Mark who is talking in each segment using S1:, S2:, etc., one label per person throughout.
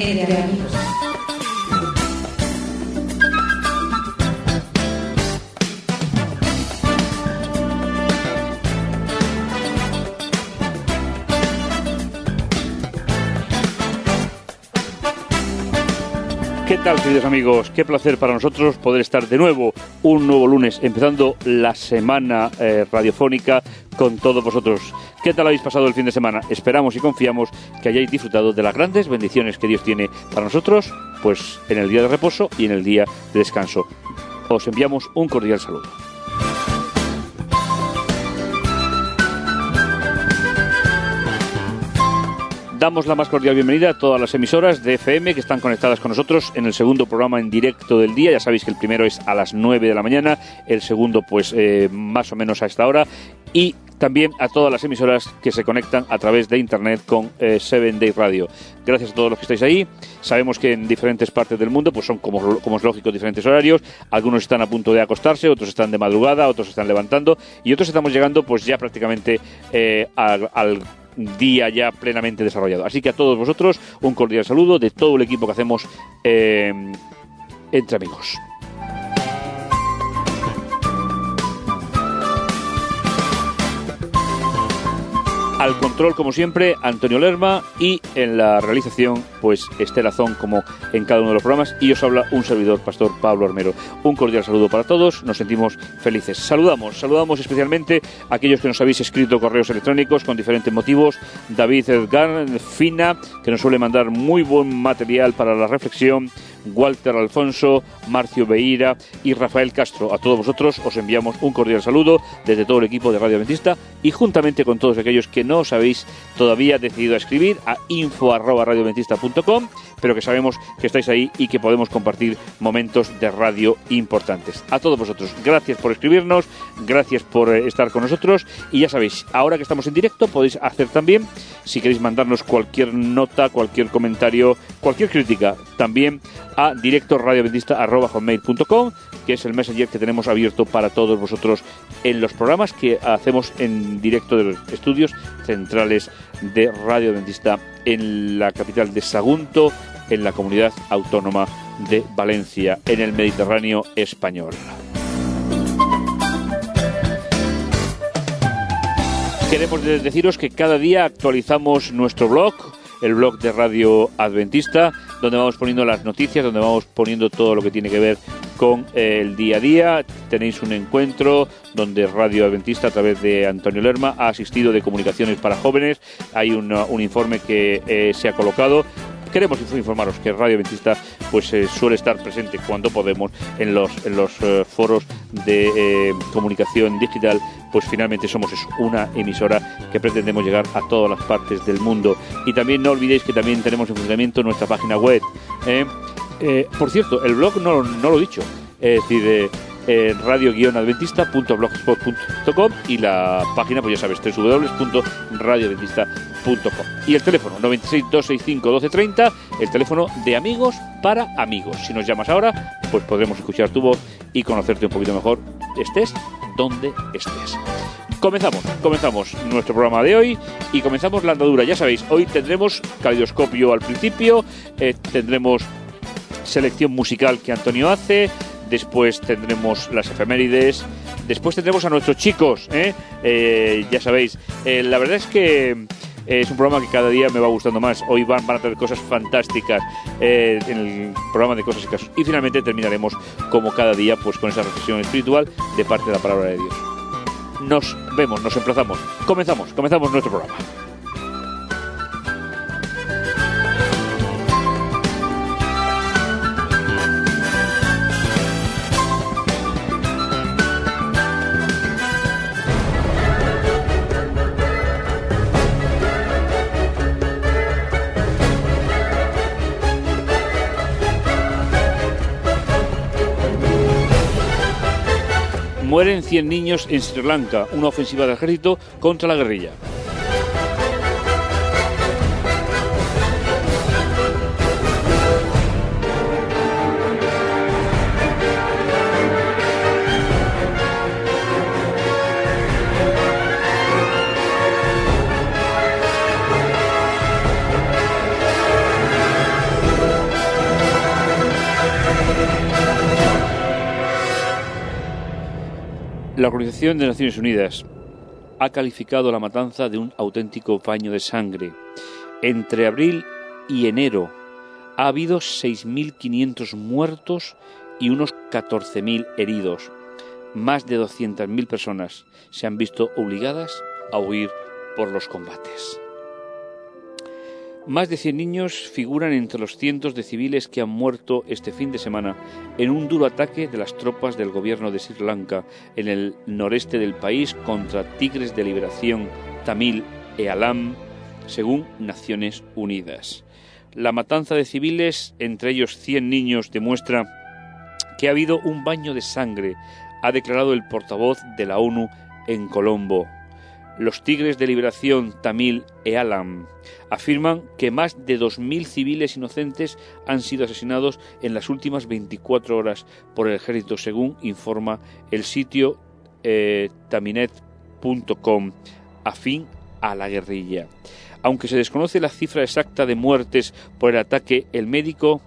S1: entre amigos.
S2: Tal, queridos amigos? Qué placer para nosotros poder estar de nuevo un nuevo lunes, empezando la semana eh, radiofónica con todos vosotros. ¿Qué tal habéis pasado el fin de semana? Esperamos y confiamos que hayáis disfrutado de las grandes bendiciones que Dios tiene para nosotros, pues en el día de reposo y en el día de descanso. Os enviamos un cordial saludo. Damos la más cordial bienvenida a todas las emisoras de FM que están conectadas con nosotros en el segundo programa en directo del día. Ya sabéis que el primero es a las 9 de la mañana, el segundo pues eh, más o menos a esta hora y también a todas las emisoras que se conectan a través de internet con eh, Seven Day Radio. Gracias a todos los que estáis ahí. Sabemos que en diferentes partes del mundo pues son como, es lógico diferentes horarios. Algunos están a punto de acostarse, otros están de madrugada, otros están levantando y otros estamos llegando pues ya prácticamente eh, al día ya plenamente desarrollado. Así que a todos vosotros un cordial saludo de todo el equipo que hacemos eh, entre amigos. Al control, como siempre, Antonio Lerma y en la realización, pues Estela Zón, como en cada uno de los programas. Y os habla un servidor, Pastor Pablo Armero. Un cordial saludo para todos, nos sentimos felices. Saludamos, saludamos especialmente a aquellos que nos habéis escrito correos electrónicos con diferentes motivos. David Edgar, Fina, que nos suele mandar muy buen material para la reflexión. Walter Alfonso, Marcio Beira y Rafael Castro. A todos vosotros os enviamos un cordial saludo desde todo el equipo de Radio Adventista y juntamente con todos aquellos que no os habéis todavía decidido a escribir a info@radioadventista.com, pero que sabemos que estáis ahí y que podemos compartir momentos de radio importantes. A todos vosotros, gracias por escribirnos, gracias por eh, estar con nosotros y ya sabéis, ahora que estamos en directo podéis hacer también si queréis mandarnos cualquier nota, cualquier comentario, cualquier crítica, también a directoradioadventista.com, que es el messenger que tenemos abierto para todos vosotros en los programas que hacemos en directo de los estudios centrales de Radio Adventista en la capital de Sagunto, en la comunidad autónoma de Valencia, en el Mediterráneo español. Queremos deciros que cada día actualizamos nuestro blog, el blog de Radio Adventista, donde vamos poniendo las noticias, donde vamos poniendo todo lo que tiene que ver con el día a día. Tenéis un encuentro donde Radio Adventista, a través de Antonio Lerma, ha asistido de comunicaciones para jóvenes. Hay un, un informe que eh, se ha colocado queremos informaros que Radio Adventista pues eh, suele estar presente cuando podemos en los en los eh, foros de eh, comunicación digital. Pues finalmente somos una emisora que pretendemos llegar a todas las partes del mundo. Y también no olvidéis que también tenemos en funcionamiento nuestra página web por cierto el blog no, no lo he dicho. Es decir radio-adventista.blogspot.com y la página, pues ya sabes, www.radioadventista.com. Y el teléfono 96 265 1230, el teléfono de amigos para amigos. Si nos llamas ahora, pues podremos escuchar tu voz y conocerte un poquito mejor, estés donde estés. Comenzamos, comenzamos nuestro programa de hoy y comenzamos la andadura. Ya sabéis, hoy tendremos caleidoscopio al principio, eh, tendremos selección musical que Antonio hace, después tendremos las efemérides, después tendremos a nuestros chicos, ¿eh? Eh, ya sabéis, eh, la verdad es que es un programa que cada día me va gustando más. Hoy van, a tener cosas fantásticas en el programa de cosas y casos. Y finalmente terminaremos, como cada día, pues con esa reflexión espiritual de parte de la palabra de Dios. Nos vemos, nos emplazamos. Comenzamos, comenzamos nuestro programa. Mueren 100 niños en Sri Lanka, una ofensiva del ejército contra la guerrilla. La Organización de Naciones Unidas ha calificado la matanza de un auténtico baño de sangre. Entre abril y enero ha habido 6.500 muertos y unos 14.000 heridos. Más de 200.000 personas se han visto obligadas a huir por los combates. Más de 100 niños figuran entre los cientos de civiles que han muerto este fin de semana en un duro ataque de las tropas del gobierno de Sri Lanka en el noreste del país contra Tigres de Liberación Tamil e Alam, según Naciones Unidas. La matanza de civiles, entre ellos 100 niños, demuestra que ha habido un baño de sangre, ha declarado el portavoz de la ONU en Colombo. Los Tigres de Liberación Tamil e Alam afirman que más de 2.000 civiles inocentes han sido asesinados en las últimas 24 horas por el ejército, según informa el sitio eh, taminet.com, afín a la guerrilla. Aunque se desconoce la cifra exacta de muertes por el ataque, el médico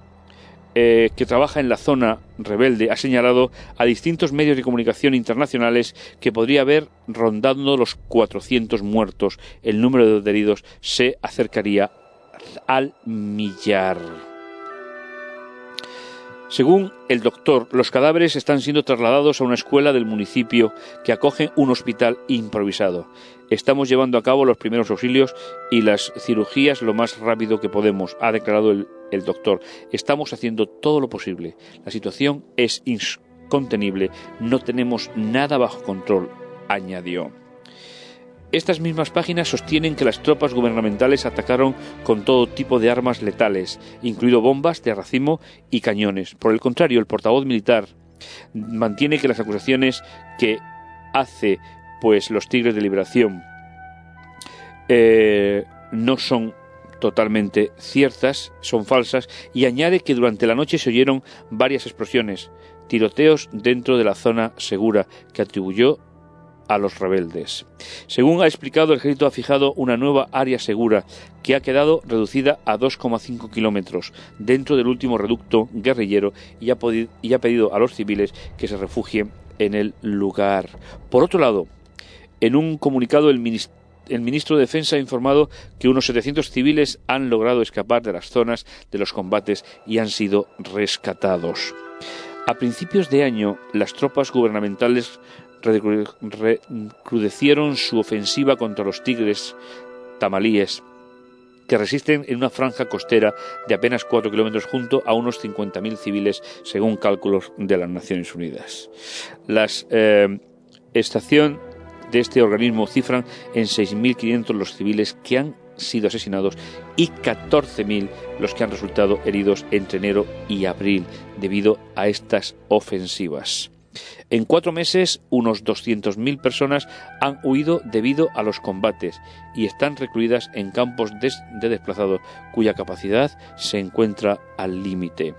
S2: eh, que trabaja en la zona rebelde ha señalado a distintos medios de comunicación internacionales que podría haber rondando los 400 muertos. El número de heridos se acercaría al millar. Según el doctor, los cadáveres están siendo trasladados a una escuela del municipio que acoge un hospital improvisado. Estamos llevando a cabo los primeros auxilios y las cirugías lo más rápido que podemos, ha declarado el, el doctor. Estamos haciendo todo lo posible. La situación es incontenible. No tenemos nada bajo control, añadió. Estas mismas páginas sostienen que las tropas gubernamentales atacaron con todo tipo de armas letales, incluido bombas de racimo y cañones. Por el contrario, el portavoz militar mantiene que las acusaciones que hace pues los Tigres de Liberación eh, no son totalmente ciertas, son falsas, y añade que durante la noche se oyeron varias explosiones, tiroteos dentro de la zona segura, que atribuyó a los rebeldes. Según ha explicado, el ejército ha fijado una nueva área segura que ha quedado reducida a 2,5 kilómetros dentro del último reducto guerrillero y ha, y ha pedido a los civiles que se refugien en el lugar. Por otro lado, en un comunicado el el ministro de Defensa ha informado que unos 700 civiles han logrado escapar de las zonas de los combates y han sido rescatados. A principios de año, las tropas gubernamentales recrudecieron su ofensiva contra los tigres tamalíes que resisten en una franja costera de apenas 4 kilómetros junto a unos 50.000 civiles, según cálculos de las Naciones Unidas. La eh, estación de este organismo cifran en 6.500 los civiles que han sido asesinados y 14.000 los que han resultado heridos entre enero y abril debido a estas ofensivas. En cuatro meses, unos 200.000 personas han huido debido a los combates y están recluidas en campos de desplazados cuya capacidad se encuentra al límite.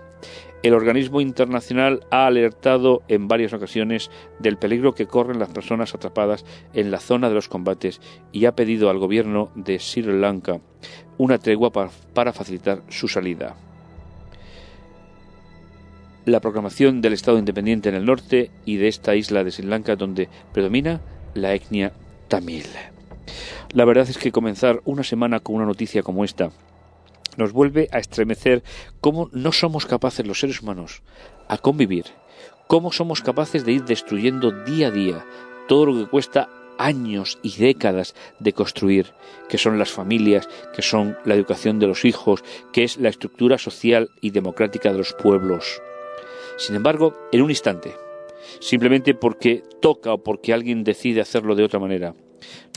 S2: El organismo internacional ha alertado en varias ocasiones del peligro que corren las personas atrapadas en la zona de los combates y ha pedido al gobierno de Sri Lanka una tregua para facilitar su salida la proclamación del Estado independiente en el norte y de esta isla de Sri Lanka donde predomina la etnia tamil. La verdad es que comenzar una semana con una noticia como esta nos vuelve a estremecer cómo no somos capaces los seres humanos a convivir, cómo somos capaces de ir destruyendo día a día todo lo que cuesta años y décadas de construir, que son las familias, que son la educación de los hijos, que es la estructura social y democrática de los pueblos. Sin embargo, en un instante, simplemente porque toca o porque alguien decide hacerlo de otra manera,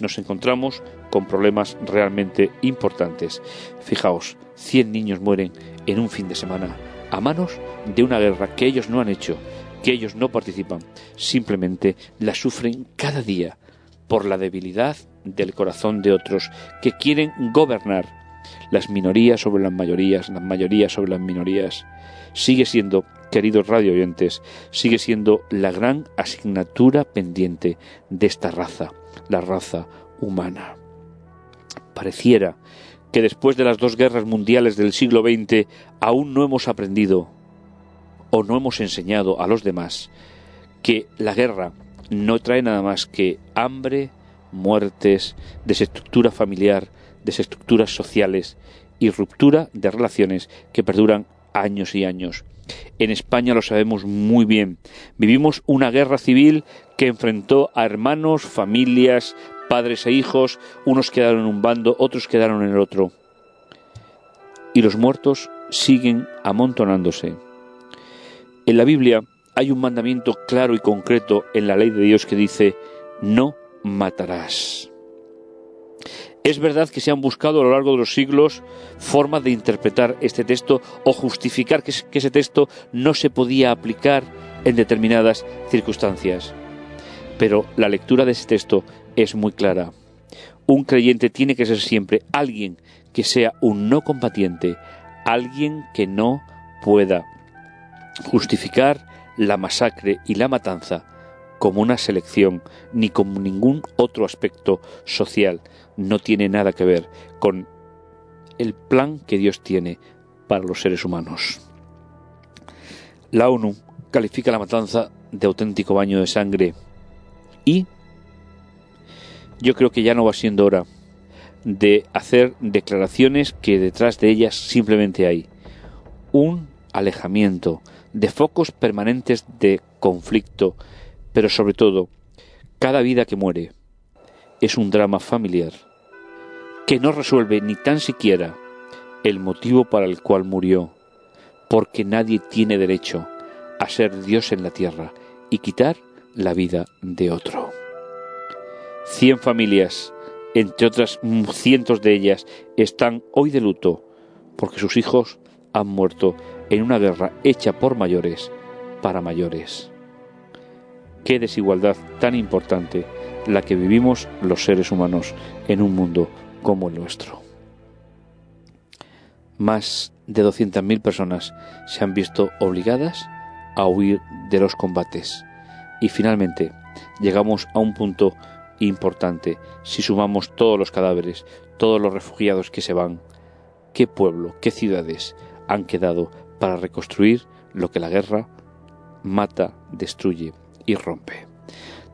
S2: nos encontramos con problemas realmente importantes. Fijaos, 100 niños mueren en un fin de semana a manos de una guerra que ellos no han hecho, que ellos no participan, simplemente la sufren cada día por la debilidad del corazón de otros que quieren gobernar las minorías sobre las mayorías, las mayorías sobre las minorías. Sigue siendo queridos radio oyentes, sigue siendo la gran asignatura pendiente de esta raza, la raza humana. Pareciera que después de las dos guerras mundiales del siglo XX aún no hemos aprendido o no hemos enseñado a los demás que la guerra no trae nada más que hambre, muertes, desestructura familiar, desestructuras sociales y ruptura de relaciones que perduran años y años. En España lo sabemos muy bien. Vivimos una guerra civil que enfrentó a hermanos, familias, padres e hijos, unos quedaron en un bando, otros quedaron en el otro. Y los muertos siguen amontonándose. En la Biblia hay un mandamiento claro y concreto en la ley de Dios que dice, no matarás. Es verdad que se han buscado a lo largo de los siglos formas de interpretar este texto o justificar que, ese texto no se podía aplicar en determinadas circunstancias. Pero la lectura de ese texto es muy clara. Un creyente tiene que ser siempre alguien que sea un no combatiente, alguien que no pueda justificar la masacre y la matanza como una selección ni como ningún otro aspecto social. No tiene nada que ver con el plan que Dios tiene para los seres humanos. La ONU califica la matanza de auténtico baño de sangre y yo creo que ya no va siendo hora de hacer declaraciones que detrás de ellas simplemente hay un alejamiento de focos permanentes de conflicto pero sobre todo, cada vida que muere es un drama familiar que no resuelve ni tan siquiera el motivo para el cual murió, porque nadie tiene derecho a ser Dios en la tierra y quitar la vida de otro. Cien familias, entre otras cientos de ellas, están hoy de luto porque sus hijos han muerto en una guerra hecha por mayores para mayores. Qué desigualdad tan importante la que vivimos los seres humanos en un mundo como el nuestro. Más de 200.000 personas se han visto obligadas a huir de los combates. Y finalmente llegamos a un punto importante. Si sumamos todos los cadáveres, todos los refugiados que se van, ¿qué pueblo, qué ciudades han quedado para reconstruir lo que la guerra mata, destruye y rompe.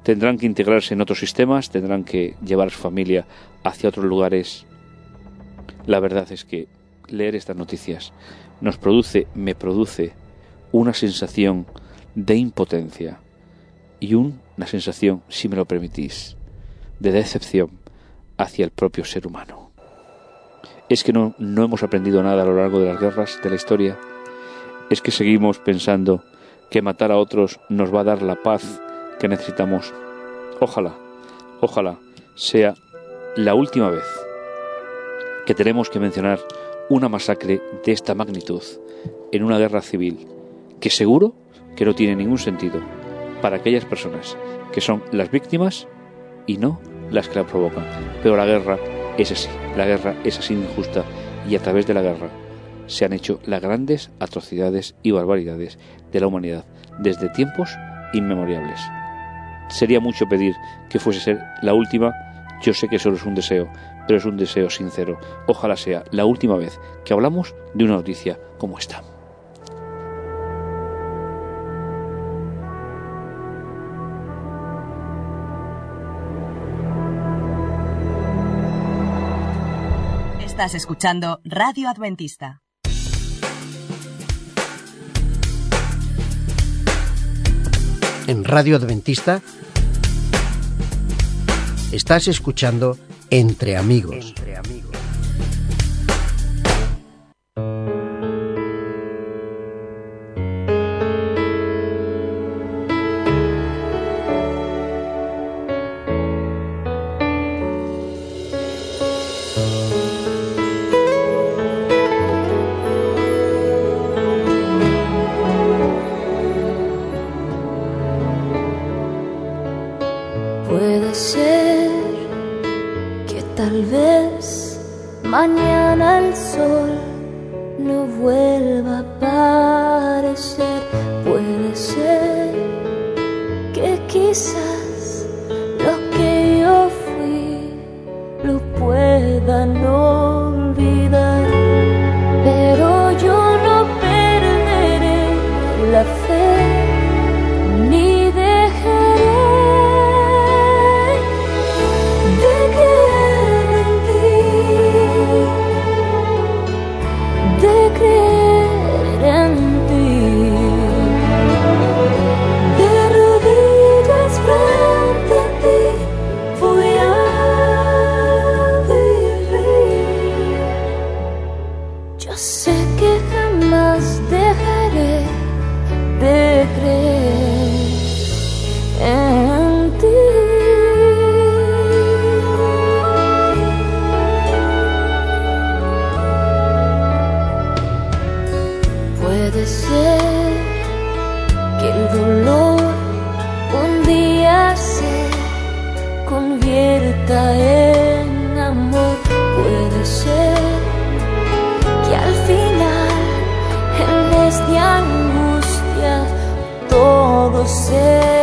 S2: Tendrán que integrarse en otros sistemas, tendrán que llevar su familia hacia otros lugares. La verdad es que leer estas noticias nos produce, me produce, una sensación de impotencia y una sensación, si me lo permitís, de decepción hacia el propio ser humano. Es que no, no hemos aprendido nada a lo largo de las guerras de la historia. Es que seguimos pensando que matar a otros nos va a dar la paz que necesitamos. Ojalá, ojalá sea la última vez que tenemos que mencionar una masacre de esta magnitud en una guerra civil, que seguro que no tiene ningún sentido para aquellas personas que son las víctimas y no las que la provocan. Pero la guerra es así, la guerra es así injusta y a través de la guerra se han hecho las grandes atrocidades y barbaridades de la humanidad desde tiempos inmemoriales. Sería mucho pedir que fuese ser la última, yo sé que solo es un deseo, pero es un deseo sincero. Ojalá sea la última vez que hablamos de una noticia como esta.
S1: Estás escuchando Radio Adventista.
S3: En Radio Adventista, estás escuchando Entre Amigos.
S4: En amor. Puede ser que al final, en vez de angustia, todo sea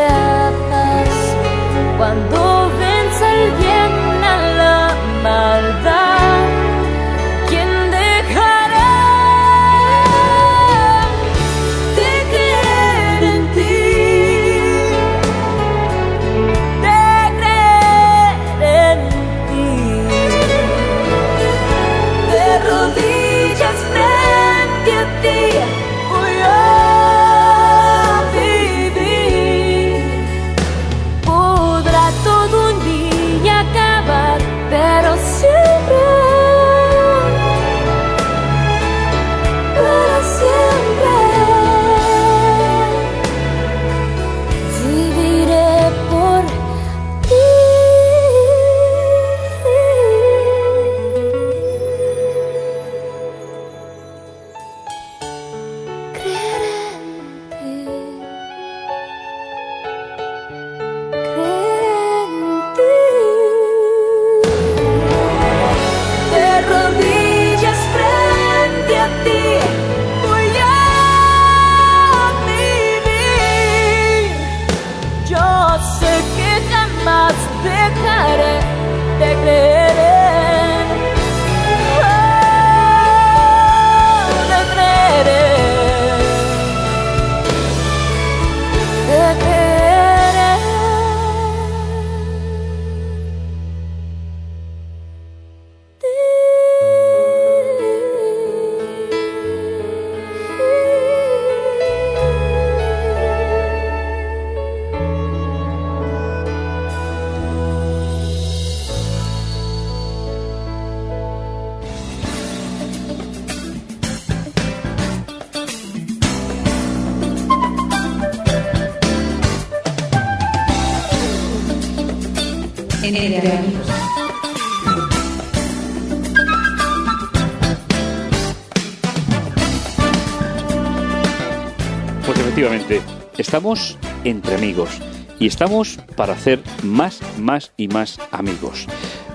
S2: estamos entre amigos y estamos para hacer más, más y más amigos.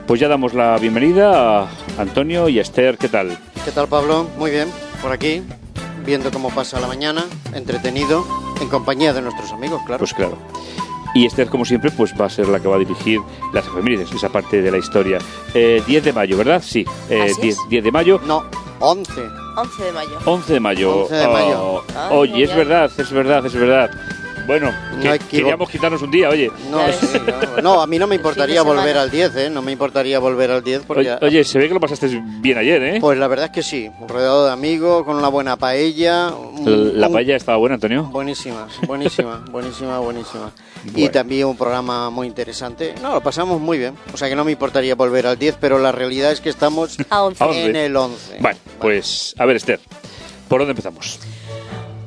S2: Pues ya damos la bienvenida a Antonio y a Esther, ¿qué tal?
S3: ¿Qué tal, Pablo? Muy bien, por aquí, viendo cómo pasa la mañana, entretenido, en compañía de nuestros amigos, claro.
S2: Pues claro. Y Esther, como siempre, pues va a ser la que va a dirigir las efemérides, esa parte de la historia. Eh, 10 de mayo, ¿verdad? Sí, eh,
S5: Así
S2: 10,
S5: es.
S2: 10 de mayo.
S3: No, 11.
S5: 11 de mayo.
S2: 11 de mayo.
S3: 11 de mayo.
S2: Oh,
S5: Ah,
S2: oye, es verdad, es verdad, es verdad. Bueno,
S3: No
S2: que- queríamos quitarnos un día, oye.
S3: No, sí, no, no, a mí no me importaría volver al 10, ¿eh? No me importaría volver al 10 porque...
S2: Oye, oye, se ve que lo pasaste bien ayer, ¿eh?
S3: Pues la verdad es que sí, rodeado de amigos, con una buena paella. un-
S2: la
S3: un-
S2: paella estaba buena, Antonio.
S3: Buenísima, buenísima, buenísima, buenísima. Y también un programa muy interesante. No, lo pasamos muy bien. O sea que no me importaría volver al 10, pero la realidad es que estamos
S5: A 11.
S2: A 11.
S3: en el 11.
S2: Bueno, pues a ver, Esther, ¿por dónde empezamos?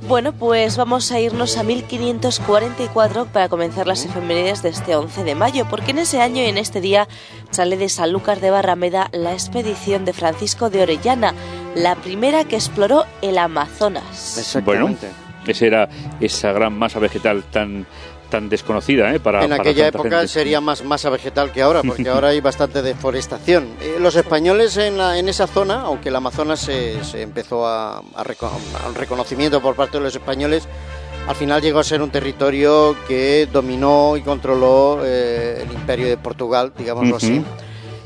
S5: Bueno, pues vamos a irnos a 1544 para comenzar las efemérides de este 11 de mayo, porque en ese año y en este día sale de Sanlúcar de Barrameda la expedición de Francisco de Orellana, la primera que exploró el Amazonas.
S3: Exactamente.
S2: Esa era esa gran masa vegetal tan tan desconocida, ¿eh? Para,
S3: en
S2: para
S3: aquella
S2: tanta
S3: época
S2: gente.
S3: sería más masa vegetal que ahora, porque ahora hay bastante deforestación. Eh, los españoles en, la- en esa zona, aunque el Amazonas se, se empezó a, a reco- a un reconocimiento por parte de los españoles, al final llegó a ser un territorio que dominó y controló eh, el imperio de Portugal, digámoslo
S2: Ujú.
S3: así.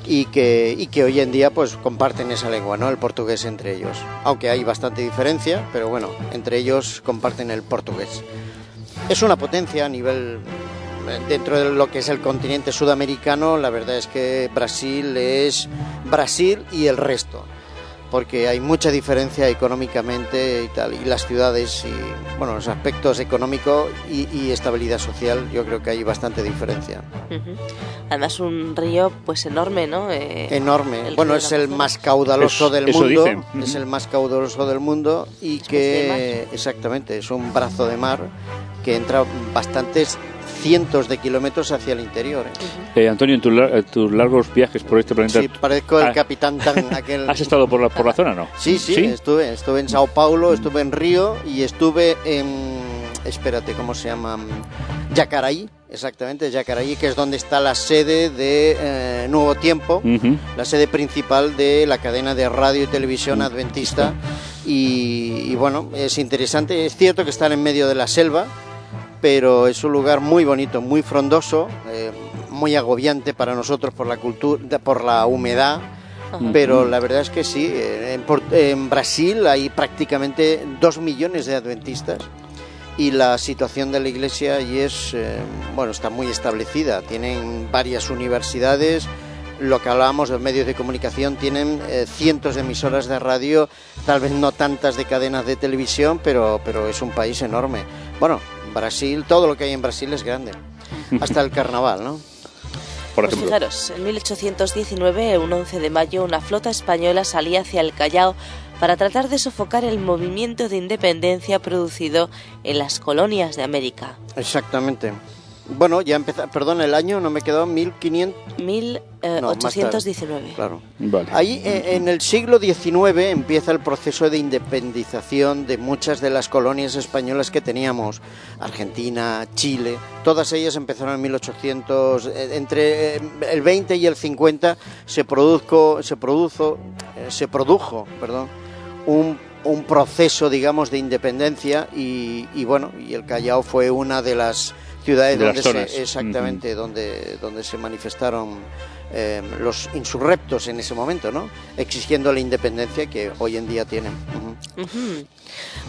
S3: Y que, y que hoy en día pues comparten esa lengua, ¿no? El portugués entre ellos. Aunque hay bastante diferencia, pero bueno, entre ellos comparten el portugués. Es una potencia a nivel eh, dentro de lo que es el continente sudamericano, la verdad es que Brasil es Brasil y el resto, porque hay mucha diferencia económicamente y tal, y las ciudades y bueno, los aspectos económicos y, y estabilidad social, yo creo que hay bastante diferencia.
S5: Además un río pues enorme, ¿no? Eh,
S3: Enorme. bueno, es el más caudaloso
S2: Es-
S3: del
S2: eso
S3: mundo.
S2: dicen.
S3: Es el más caudaloso del mundo y que exactamente es un brazo de mar que entra bastantes cientos de kilómetros hacia el interior. ¿eh?
S2: Eh, Antonio, en tu eh, tus largos viajes por este planeta,
S3: Sí, parezco el
S2: Ah.
S3: capitán tan aquel.
S2: ¿has estado por la, por la zona, no?
S3: Sí, sí, estuve, estuve en Sao Paulo, estuve en Río y estuve en espérate, ¿cómo se llama? Yacaraí, exactamente, Yacaraí, que es donde está la sede de eh, Nuevo Tiempo, la sede principal de la cadena de radio y televisión adventista. Y, y bueno, es interesante, es cierto que están en medio de la selva, pero es un lugar muy bonito, muy frondoso, eh, muy agobiante para nosotros por la cultura, por la humedad. Pero la verdad es que sí, eh, en, en Brasil hay prácticamente dos millones de adventistas y la situación de la iglesia allí es, eh, bueno, está muy establecida. Tienen varias universidades, lo que hablábamos de medios de comunicación, tienen eh, cientos de emisoras de radio, tal vez no tantas de cadenas de televisión, pero, pero es un país enorme. Bueno, Brasil, todo lo que hay en Brasil es grande, hasta el carnaval, ¿no?
S2: Por
S5: Pues
S2: ejemplo.
S5: fijaros, en 1819, un 11 de mayo, una flota española salía hacia el Callao para tratar de sofocar el movimiento de independencia producido en las colonias de América.
S3: Exactamente. Bueno, ya empezó, perdón, el año no me quedó 1500, No, más tarde.
S5: 1819.
S3: claro.
S2: Vale.
S3: Ahí eh, en el siglo XIX empieza el proceso de independización de muchas de las colonias españolas que teníamos, Argentina, Chile, todas ellas empezaron en 1800, eh, entre eh, el 20 y el 50 se produjo, se produjo, eh, se produjo, perdón, un, un proceso, digamos, de independencia y, y bueno, y el Callao fue una de las ciudades
S2: De
S3: donde
S2: zonas.
S3: se, exactamente, donde, donde se manifestaron eh, los insurrectos en ese momento, ¿no? Exigiendo la independencia que hoy en día tienen.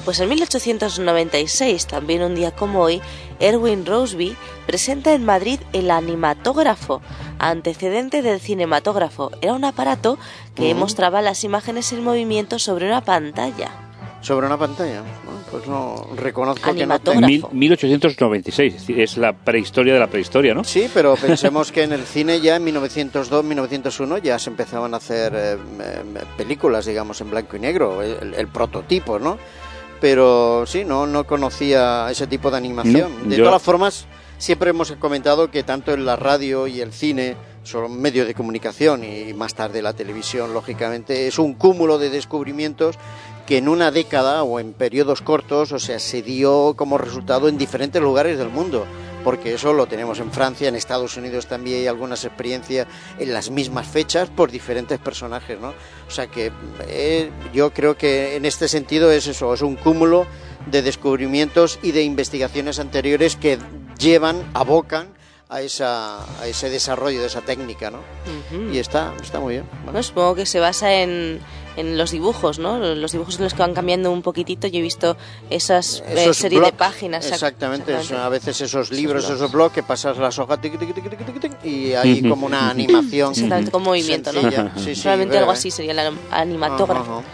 S5: Pues en 1896, también un día como hoy, Erwin Roseby presenta en Madrid el animatógrafo, antecedente del cinematógrafo. Era un aparato que mostraba las imágenes en movimiento sobre una pantalla.
S3: Sobre una pantalla. Pues no reconozco que no tengo.
S2: Mil- 1896, es la prehistoria de la prehistoria, ¿no?
S3: Sí, pero pensemos que en el cine ya en 1902, 1901 ya se empezaban a hacer eh, eh, películas, digamos, en blanco y negro, el, el prototipo, ¿no? Pero sí, no, no conocía ese tipo de animación.
S2: No,
S3: de
S2: yo-
S3: todas formas, siempre hemos comentado que tanto en la radio y el cine son medios de comunicación y más tarde la televisión, lógicamente, es un cúmulo de descubrimientos que en una década o en periodos cortos, o sea, se dio como resultado en diferentes lugares del mundo, porque eso lo tenemos en Francia, en Estados Unidos también hay algunas experiencias en las mismas fechas por diferentes personajes, ¿no? O sea que eh, yo creo que en este sentido es eso, es un cúmulo de descubrimientos y de investigaciones anteriores que llevan, abocan a, esa, a ese desarrollo de esa técnica, ¿no? Y está, está muy bien. Bueno.
S5: Supongo que se basa en, en los dibujos, ¿no? Los dibujos en los que van cambiando un poquitito. Yo he visto esas eh, serie de páginas. exact-
S3: Exactamente, a veces esos libros, esos blogs que pasas las hojas tic, tic, tic, tic, tic, tic, y hay como una animación.
S5: Exactamente, con movimiento, ¿no?
S3: Sí, sí,
S5: Realmente algo así sería el anim- animatógrafo.
S3: Ajá, ajá.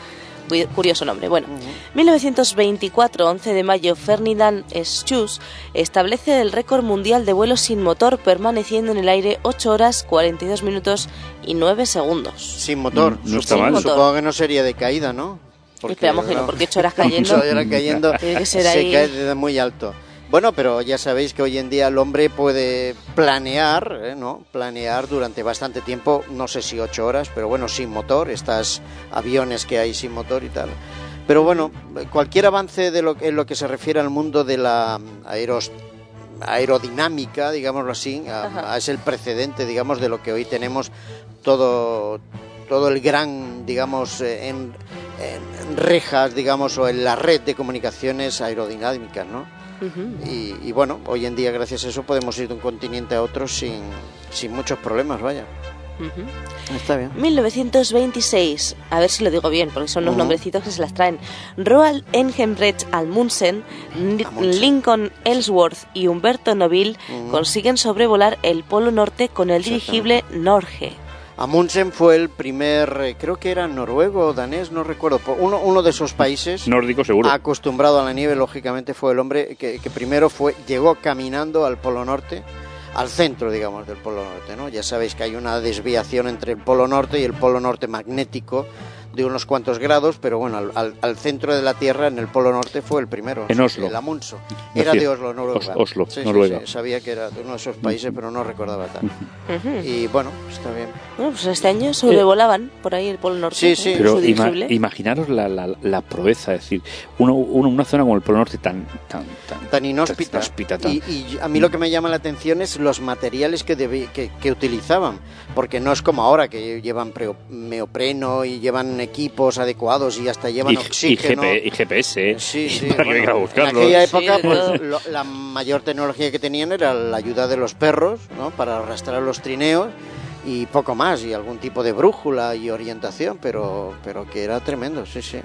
S5: Cu- Curioso nombre. Bueno,
S3: Ujú.
S5: 1924, 11 de mayo, Ferdinand Schuss establece el récord mundial de vuelo sin motor permaneciendo en el aire 8 horas 42 minutos y 9 segundos.
S3: Sin motor.
S2: Mm, no está
S3: supongo,
S2: mal.
S3: supongo que no sería de caída, ¿no?
S5: Esperamos que no, porque ocho horas cayendo.
S3: ocho horas cayendo
S5: Tiene que ser
S3: se
S5: ahí-
S3: cae desde muy alto. Bueno, pero ya sabéis que hoy en día el hombre puede planear, ¿eh? ¿no? Planear durante bastante tiempo, no sé si ocho horas, pero bueno, sin motor, estas aviones que hay sin motor y tal. Pero bueno, cualquier avance de lo, en lo que se refiere al mundo de la aeros, aerodinámica, digámoslo así, a- es el precedente, digamos, de lo que hoy tenemos todo todo el gran, digamos, eh, en, en rejas, digamos, o en la red de comunicaciones aerodinámicas, ¿no? Y, y bueno, hoy en día gracias a eso podemos ir de un continente a otro sin, sin muchos problemas, vaya.
S5: Ujú.
S3: Está bien.
S5: 1926, a ver si lo digo bien, porque son los
S3: Ujú.
S5: nombrecitos que se las traen. Roald Engelbrecht Amundsen, N-
S3: Amundsen.
S5: Lincoln Ellsworth y Humberto Noville
S3: Ujú.
S5: consiguen sobrevolar el Polo Norte con el dirigible Norge.
S3: Amundsen fue el primer, eh, creo que era noruego o danés, no recuerdo, uno, uno de esos países
S2: Nórdico, seguro.
S3: acostumbrado a la nieve, lógicamente fue el hombre que, que primero fue llegó caminando al Polo Norte, al centro, digamos, del Polo Norte, ¿no? Ya sabéis que hay una desviación entre el Polo Norte y el Polo Norte magnético, de unos cuantos grados, pero bueno, al, al- al centro de la Tierra, en el Polo Norte, fue el primero.
S2: En Oslo.
S3: El Amundsø.
S2: Me
S3: Era de Oslo, Noruega.
S2: Os- Oslo,
S3: Sí, sí,
S2: Noruega.
S3: sí, sabía que era de uno de esos países, pero no recordaba tal.
S5: Ujú.
S3: Y bueno, está bien.
S5: Bueno, pues este año sobrevolaban por ahí el Polo Norte.
S3: Sí,
S5: ¿eh?
S3: sí.
S2: Pero
S5: Su
S2: ima- imaginaros la, la, la proeza, es decir, uno, uno- una zona como el Polo Norte tan tan tan,
S3: tan inhóspita.
S2: tan inhóspita, tan-
S3: Y, y a mí lo que me llama la atención es los materiales que, debi- que, que utilizaban, porque no es como ahora que llevan neopreno y llevan equipos adecuados y hasta llevan
S2: y, y
S3: oxígeno.
S2: GP y GPS, ¿eh?
S3: Sí, sí,
S2: para que
S3: bueno,
S2: vengan a
S3: en aquella época pues, lo- la mayor tecnología que tenían era la ayuda de los perros, ¿no? Para arrastrar los trineos y poco más, y algún tipo de brújula y orientación, pero, pero que era tremendo, sí, sí.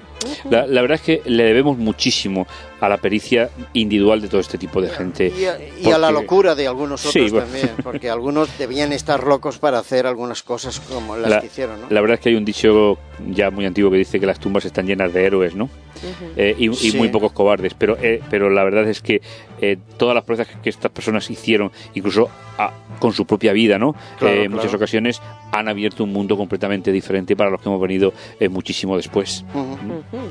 S2: La, la verdad es que le debemos muchísimo a la pericia individual de todo este tipo de gente.
S3: Y a, y a la locura de algunos
S2: Sí,
S3: otros
S2: bueno.
S3: también, porque algunos debían estar locos para hacer algunas cosas como las
S2: La,
S3: que hicieron, ¿no?
S2: la verdad es que hay un dicho ya muy antiguo que dice que las tumbas están llenas de héroes, ¿no? Eh, y, y
S3: Sí.
S2: muy pocos cobardes. Pero, eh, pero la verdad es que eh, todas las proezas que, estas personas hicieron, incluso a- con su propia vida, ¿no?
S3: Claro,
S2: Eh, en muchas
S3: claro.
S2: ocasiones han abierto un mundo completamente diferente para los que hemos venido eh, muchísimo después.
S3: Ujú.
S5: Ujú.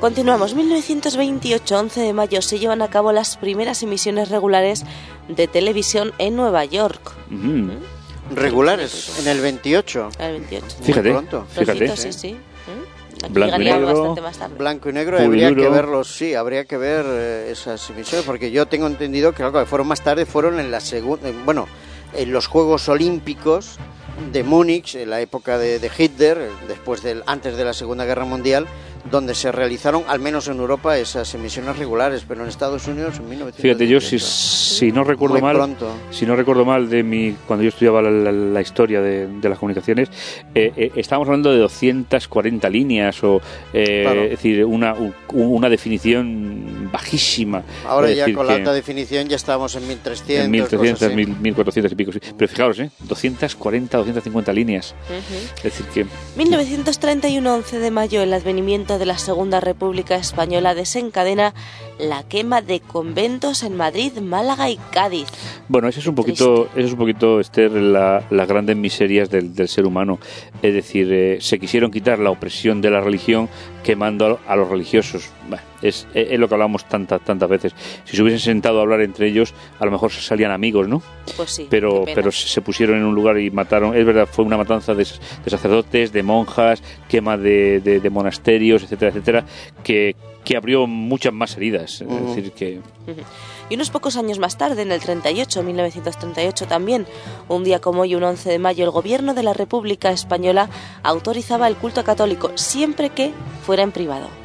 S5: Continuamos. 1928, 11 de mayo, se llevan a cabo las primeras emisiones regulares de televisión en Nueva York.
S2: Mm.
S3: Regulares, en el 28.
S5: El 28.
S3: Muy
S2: Fíjate,
S3: pronto.
S2: fíjate.
S5: Sí, sí. Aquí
S2: Blanco y negro.
S5: bastante más tarde.
S3: Blanco y negro, habría que verlos, sí, habría que ver eh, esas emisiones, porque yo tengo entendido que algo que fueron más tarde, fueron en la segunda, bueno, en los Juegos Olímpicos de Múnich, en la época de, de Hitler, después del, antes de la Segunda Guerra Mundial, donde se realizaron, al menos en Europa, esas emisiones regulares, pero en Estados Unidos en 1928.
S2: Fíjate, yo si, si no recuerdo
S3: Muy
S2: mal,
S3: pronto.
S2: si no recuerdo mal de mi cuando yo estudiaba la, la- la historia de, de las comunicaciones, eh, eh, estábamos hablando de 240 líneas o eh,
S3: Claro.
S2: es decir una u- una definición bajísima.
S3: Ahora ya con la alta definición ya estamos en 1300,
S2: en 1300,
S3: cosas así.
S2: 1000, 1400 y pico. sí. Pero fijaros, ¿eh? 240, 250 líneas.
S5: Ujú.
S2: Es decir, que
S5: 1931, 11 de mayo, el advenimiento de la Segunda República Española desencadena la quema de conventos en Madrid, Málaga y Cádiz.
S2: Bueno, eso es un poquito, eso es un poquito, Esther, la- las grandes miserias del, del ser humano. Es decir, eh, se quisieron quitar la opresión de la religión quemando a, los religiosos. Es, es- lo que hablamos tantas tantas veces. Si se hubiesen sentado a hablar entre ellos, a lo mejor se salían amigos, ¿no?
S5: Pues sí.
S2: Pero, pero se pusieron en un lugar y mataron. Es verdad, fue una matanza de, de sacerdotes, de monjas, quema de, de- de monasterios, etcétera, etcétera, que, que abrió muchas más heridas. Es decir, que
S5: Y unos pocos años más tarde, en el 38, 1938 también, un día como hoy, un 11 de mayo, el gobierno de la República Española autorizaba el culto católico siempre que fuera en privado.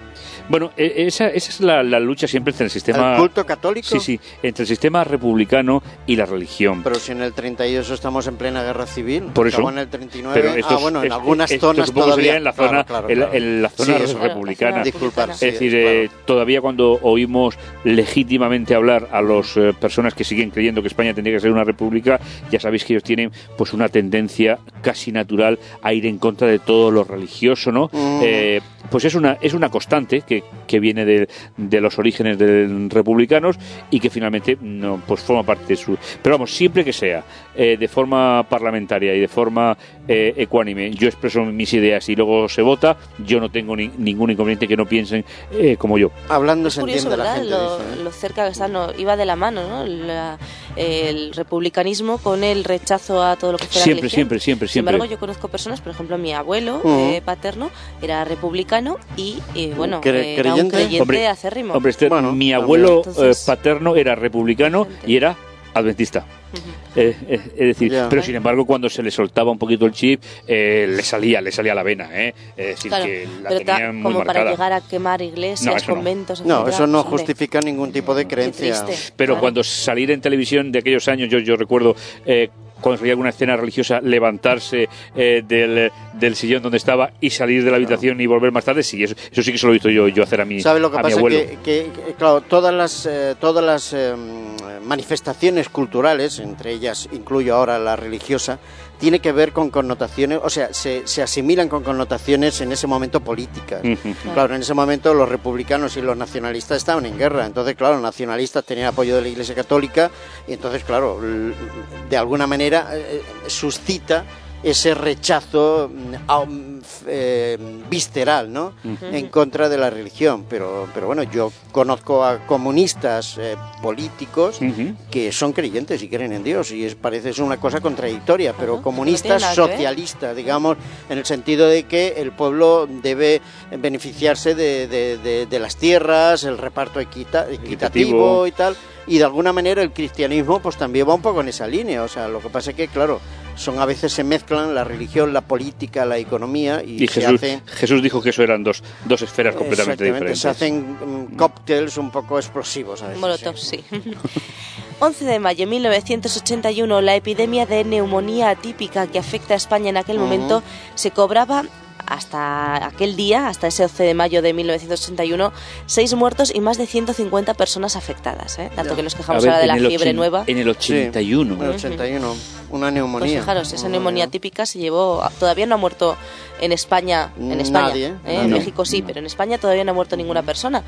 S2: Bueno, e- esa, esa es la, la lucha siempre entre el sistema.
S3: ¿El culto católico?
S2: Sí, sí, entre el sistema republicano y la religión.
S3: Pero si en el 38 estamos en plena guerra civil,
S2: Por eso.
S3: en el 39.
S2: Pero esto
S3: ah, bueno, en
S2: es-
S3: algunas zonas todavía.
S2: sería en la zona,
S3: Claro, claro,
S2: en, en la zona
S3: Sí,
S2: republicana.
S3: Disculpar,
S2: es
S3: sí,
S2: decir, eh, todavía cuando oímos legítimamente hablar a las personas que siguen creyendo que España tendría que ser una república, ya sabéis que ellos tienen pues una tendencia casi natural a ir en contra de todo lo religioso, ¿no?
S3: Mm.
S2: Eh, pues es una es una constante que, que viene de, de los orígenes de republicanos y que finalmente no pues forma parte de su pero vamos siempre que sea eh, de forma parlamentaria y de forma eh, ecuánime yo expreso mis ideas y luego se vota yo no tengo ni- ningún inconveniente que no piensen eh, como yo
S3: Hablando
S5: Es
S3: se
S5: curioso,
S3: entiende la
S5: ¿verdad?
S3: gente.
S5: lo,
S3: dice, ¿eh?
S5: lo cerca que están, no, iba de la mano, ¿no? La- el republicanismo con el rechazo a todo lo que fuera
S2: siempre
S5: religión.
S2: siempre siempre
S5: Sin
S2: siempre
S5: embargo, yo conozco personas, por ejemplo, mi abuelo eh, paterno era republicano y, eh, bueno,
S3: Cre-
S5: eh, era un
S3: creyente.
S5: creyente
S2: Hombre,
S5: acérrimo.
S2: hombre
S3: Bueno,
S2: mi abuelo
S5: Entonces-
S2: eh, paterno era republicano y era adventista. Eh, eh, es decir, pero sin embargo cuando se le soltaba un poquito el chip eh, le salía, le salía la vena, ¿eh? Es decir,
S5: Claro,
S2: que la
S5: pero ta-
S2: tenía muy
S5: como para llegar a quemar iglesias,
S2: No, eso no.
S5: conventos,
S3: No,
S5: etcétera,
S3: eso no
S5: hombre,
S3: justifica ningún tipo de creencia.
S5: triste.
S2: Pero
S5: Claro.
S2: cuando salir en televisión de aquellos años, yo, yo recuerdo eh, cuando salía alguna escena religiosa, levantarse eh, del, del sillón donde estaba y salir de la habitación y volver más tarde, sí, eso, eso sí que se lo he visto yo, yo hacer a mi,
S3: ¿Sabe lo que
S2: a
S3: pasa? Que, que- que, claro, todas las, eh, todas las eh, manifestaciones culturales, entre ellas incluyo ahora la religiosa, tiene que ver con connotaciones, o sea, se, se asimilan con connotaciones en ese momento políticas. Claro, en ese momento los republicanos y los nacionalistas estaban en guerra, entonces, claro, los nacionalistas tenían apoyo de la Iglesia Católica y entonces, claro, de alguna manera eh, suscita ese rechazo mm, eh, visceral, ¿no? En contra de la religión. Pero, pero bueno, yo conozco a comunistas eh, políticos que son creyentes y creen en Dios y es, parece es una cosa contradictoria, pero comunistas
S5: no
S3: socialistas, digamos, en el sentido de que el pueblo debe beneficiarse de, de- de- de las tierras, el reparto equita-
S2: Equitativo.
S3: equitativo y tal, y de alguna manera el cristianismo pues también va un poco en esa línea, o sea, lo que pasa es que claro, son a veces se mezclan la religión, la política, la economía y,
S2: Y
S3: se
S2: Jesús,
S3: hacen
S2: Jesús dijo que eso eran dos, dos esferas completamente diferentes.
S3: se hacen mm, cócteles un poco explosivos a veces.
S5: Molotov,
S3: sí.
S5: sí. 11 de mayo de 1981, la epidemia de neumonía atípica que afecta a España en aquel momento se cobraba hasta aquel día, hasta ese 11 de mayo de 1981, seis muertos y más de 150 personas afectadas. ¿eh? Tanto
S3: Ya.
S5: que nos quejamos
S2: ver,
S5: ahora de la fiebre nueva.
S2: En el 81.
S3: En el 81, una
S5: Pues
S3: neumonía.
S5: fijaros, esa
S3: Una
S5: neumonía típica se llevó. Todavía no ha muerto en España. En España.
S3: Nadie,
S5: ¿eh?
S3: nadie.
S5: En
S2: No.
S5: México sí, pero en España todavía no ha muerto ninguna persona.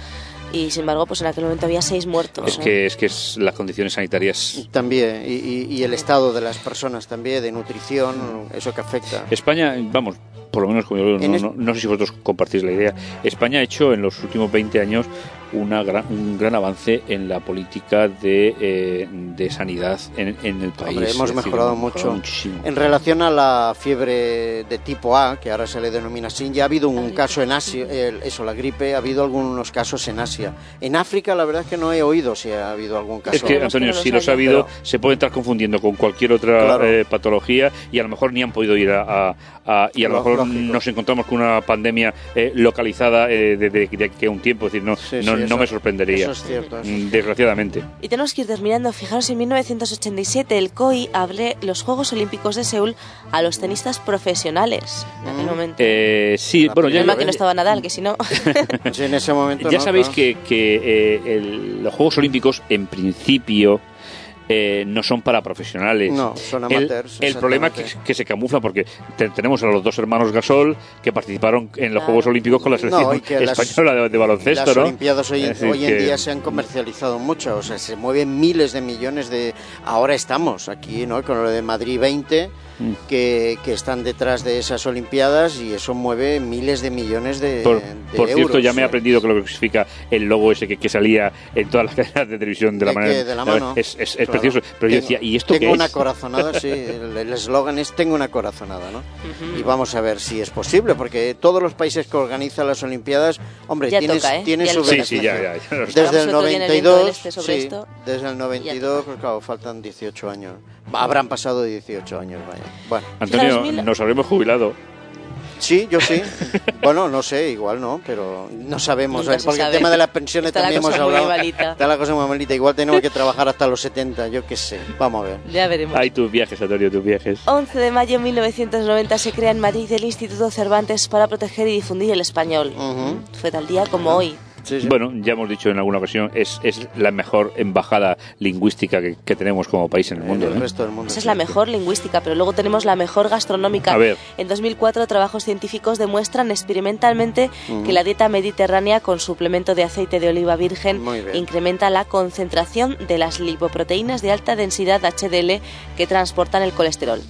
S5: Y sin embargo, pues en aquel momento había seis muertos.
S2: Es
S5: ¿eh?
S2: que, es que es las condiciones sanitarias.
S3: También, y, y- y el estado de las personas también, de nutrición, eso que afecta.
S2: España, vamos, por lo menos como yo no,
S3: es-
S2: no- no sé si vosotros compartís la idea. España ha hecho en los últimos 20 años una gran, un gran avance en la política de, eh, de sanidad en, en el país.
S3: Hombre, hemos
S2: decir,
S3: mejorado
S2: hemos
S3: mucho.
S2: muchísimo.
S3: En relación a la fiebre de tipo A, que ahora se le denomina así, ya ha habido un caso en Asia, el- eso, la gripe, ha habido algunos casos en Asia. En África, la verdad es que no he oído si ha habido algún caso.
S2: Es que, Antonio, si los ha habido,
S3: pero-
S2: se puede estar confundiendo con cualquier otra
S3: Claro.
S2: eh, patología y a lo mejor ni han podido ir a... a- a- y a lo
S3: Lo-
S2: mejor
S3: lógico.
S2: nos encontramos con una pandemia eh, localizada eh, de, de- de aquí a un tiempo. Es decir, no,
S3: Sí,
S2: no,
S3: sí,
S2: no
S3: eso-
S2: me sorprendería.
S3: Eso es cierto. eso es
S2: Mm, Desgraciadamente.
S5: Y tenemos que ir terminando. Fijaros, en 1987 el COI abre los Juegos Olímpicos de Seúl a los tenistas profesionales. En aquel
S3: Mm.
S5: momento.
S2: Eh, sí,
S3: La
S2: bueno, ya,
S5: mal que no estaba Nadal, que si no...
S3: Sí, en ese momento.
S2: ya
S3: no,
S2: sabéis
S3: claro.
S2: que, que, eh, el- los Juegos Olímpicos, en principio, eh, no son para profesionales.
S3: No, son
S2: El,
S3: amateurs.
S2: el problema es que, que se camufla porque te- tenemos a los dos hermanos Gasol que participaron en los. Juegos Olímpicos con la selección
S3: No, que las-
S2: española de, de baloncesto,
S3: Las
S2: ¿no?
S3: Olimpiadas hoy, en-
S2: Es decir,
S3: hoy en
S2: que-
S3: día se han comercializado mucho, o sea, se mueven miles de millones de... Ahora estamos aquí, ¿no? Con lo de Madrid 20,
S2: Mm.
S3: que, que están detrás de esas Olimpiadas y eso mueve miles de millones de,
S2: Por,
S3: de
S2: por cierto, ya me he
S3: ¿eh?
S2: aprendido que lo que significa el logo ese que, que salía en todas las cadenas de televisión de la
S3: ¿De
S2: manera.
S3: qué? ¿De la mano?
S2: Es, es- es
S3: Claro.
S2: precioso. Pero yo
S3: Tengo-
S2: decía, ¿y esto
S3: Tengo
S2: qué
S3: una
S2: es?
S3: corazonada, sí. El eslogan es Tengo una corazonada, ¿no? Y vamos a ver si es posible, porque todos los países que organizan las Olimpiadas, hombre,
S5: Ya
S3: tienen,
S5: toca, ¿eh?
S3: tienen
S5: Ya
S3: su
S2: Sí, ya, ya.
S3: Desde el
S5: el otro día en el evento del
S3: 92,
S5: este sobre
S3: sí,
S5: esto.
S3: desde el 92, pues claro, faltan 18 años. Habrán pasado 18 años, vaya. Bueno,
S2: Antonio,
S5: mil-
S2: nos habremos jubilado.
S3: sí, yo sí. bueno, no sé, igual no, pero no sabemos.
S5: Nunca se
S3: porque
S5: sabe.
S3: el tema de las pensiones
S5: Está la
S3: también hemos
S5: cosa muy
S3: hablado.
S5: malita.
S3: Está la cosa muy malita. Igual tenemos que trabajar hasta los 70, yo qué sé. Vamos a ver.
S5: ya veremos.
S2: Hay tus viajes, Antonio, tus viajes.
S5: 11 de mayo de 1990 se crea en Madrid el Instituto Cervantes para proteger y difundir el español. Fue tal día como hoy.
S3: Sí, sí.
S2: Bueno, ya hemos dicho en alguna ocasión, es, es la mejor embajada lingüística que, que tenemos como país en el mundo.
S3: en el
S2: ¿eh?
S3: resto del mundo.
S5: Esa es la mejor lingüística, pero luego tenemos la mejor gastronómica.
S2: A ver.
S5: En 2004, trabajos científicos demuestran experimentalmente que la dieta mediterránea con suplemento de aceite de oliva virgen incrementa la concentración de las lipoproteínas de alta densidad HDL que transportan el colesterol.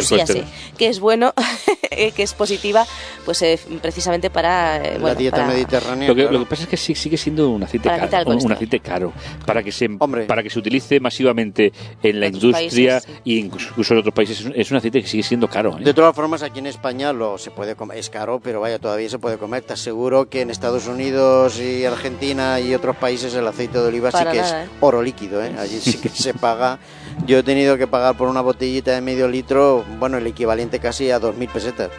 S5: Sí, así, que es bueno, que es positiva, pues eh, precisamente para eh,
S3: La
S5: bueno,
S3: dieta
S5: para-
S3: mediterránea.
S2: Lo que,
S3: claro.
S2: lo que pasa es que sí- sigue siendo un aceite
S5: Para
S2: caro, un, un aceite caro para que se
S3: Hombre.
S2: para que se utilice masivamente en la
S5: En
S2: industria
S5: países, sí.
S2: y incluso, en otros países es un, es un aceite que sigue siendo caro. ¿eh?
S3: De todas formas, aquí en España lo se puede comer, es caro, pero vaya, todavía se puede comer. Te aseguro que en Estados Unidos y Argentina y otros países el aceite de oliva
S5: Para
S3: sí que
S5: nada,
S3: es
S5: ¿eh?
S3: oro líquido, ¿eh? Allí sí que se paga. Yo he tenido que pagar por una botellita de medio litro, bueno, el equivalente casi a 2.000 pesetas.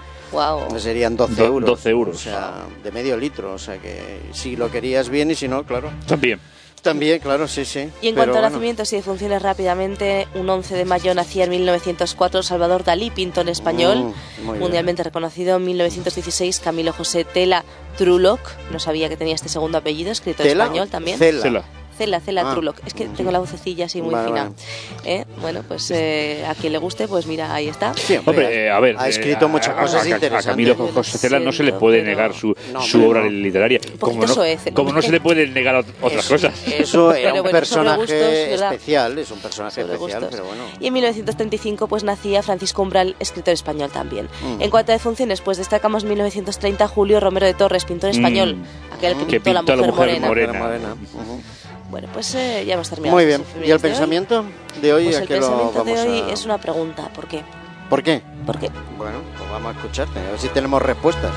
S3: Que Serían 12
S2: Do-
S3: euros.
S2: 12 euros.
S3: O sea, de medio litro. O sea que si lo querías bien y si no, claro.
S2: También.
S3: También, claro, sí, sí.
S5: Y en
S3: Pero
S5: cuanto a
S3: bueno.
S5: nacimientos y defunciones rápidamente, un 11 de mayo nacía en 1904 Salvador Dalí, pintor español,
S3: Mm, bien.
S5: mundialmente reconocido. En 1916 Camilo José Tela Truloc, no sabía que tenía este segundo apellido, escritor
S3: Tela,
S5: español también.
S3: Cela.
S2: Cela.
S5: Cela,
S3: Ah.
S5: Trulock. Es que tengo la vocecilla así muy
S3: Vale,
S5: fina.
S3: vale.
S5: ¿Eh? Bueno, pues eh, a quien le guste, pues mira, ahí está.
S3: Sí,
S2: Hombre, eh, a ver.
S3: ha
S2: eh,
S3: escrito
S2: a-
S3: muchas
S2: a-
S3: cosas
S2: a- a
S3: interesantes.
S2: Camilo
S5: Yo lo
S2: José Cela no se le puede negar su,
S3: No,
S2: su obra
S3: no.
S2: literaria. Como no,
S5: soez, ¿no?
S2: como no se le puede negar ot- otras
S3: Eso-
S2: cosas.
S3: Eso era
S5: Pero
S3: un
S5: bueno,
S3: personaje
S5: gustos,
S3: especial, es un personaje
S5: sobre
S3: especial,
S5: gustos.
S3: pero bueno.
S5: Y en 1935 pues nacía Francisco Umbral, escritor español también.
S3: Mm.
S5: En cuanto a defunciones, pues destacamos 1930 Julio Romero de Torres, pintor español,
S2: Mm.
S5: aquel que
S2: Que
S5: pintó, la
S2: pintó
S5: mujer,
S2: la mujer
S5: morena.
S2: morena.
S3: Morena. Ujú.
S5: Bueno, pues eh, ya hemos terminado.
S3: Muy bien. ¿Y el
S5: feminista de hoy.
S3: pensamiento de hoy
S5: Pues
S3: a
S5: el
S3: qué lo
S5: pensamiento de hoy
S3: a...?
S5: es una pregunta. ¿Por qué?
S3: ¿Por qué?
S5: ¿Por qué?
S3: Bueno, pues vamos a escucharte, a ver si tenemos respuestas.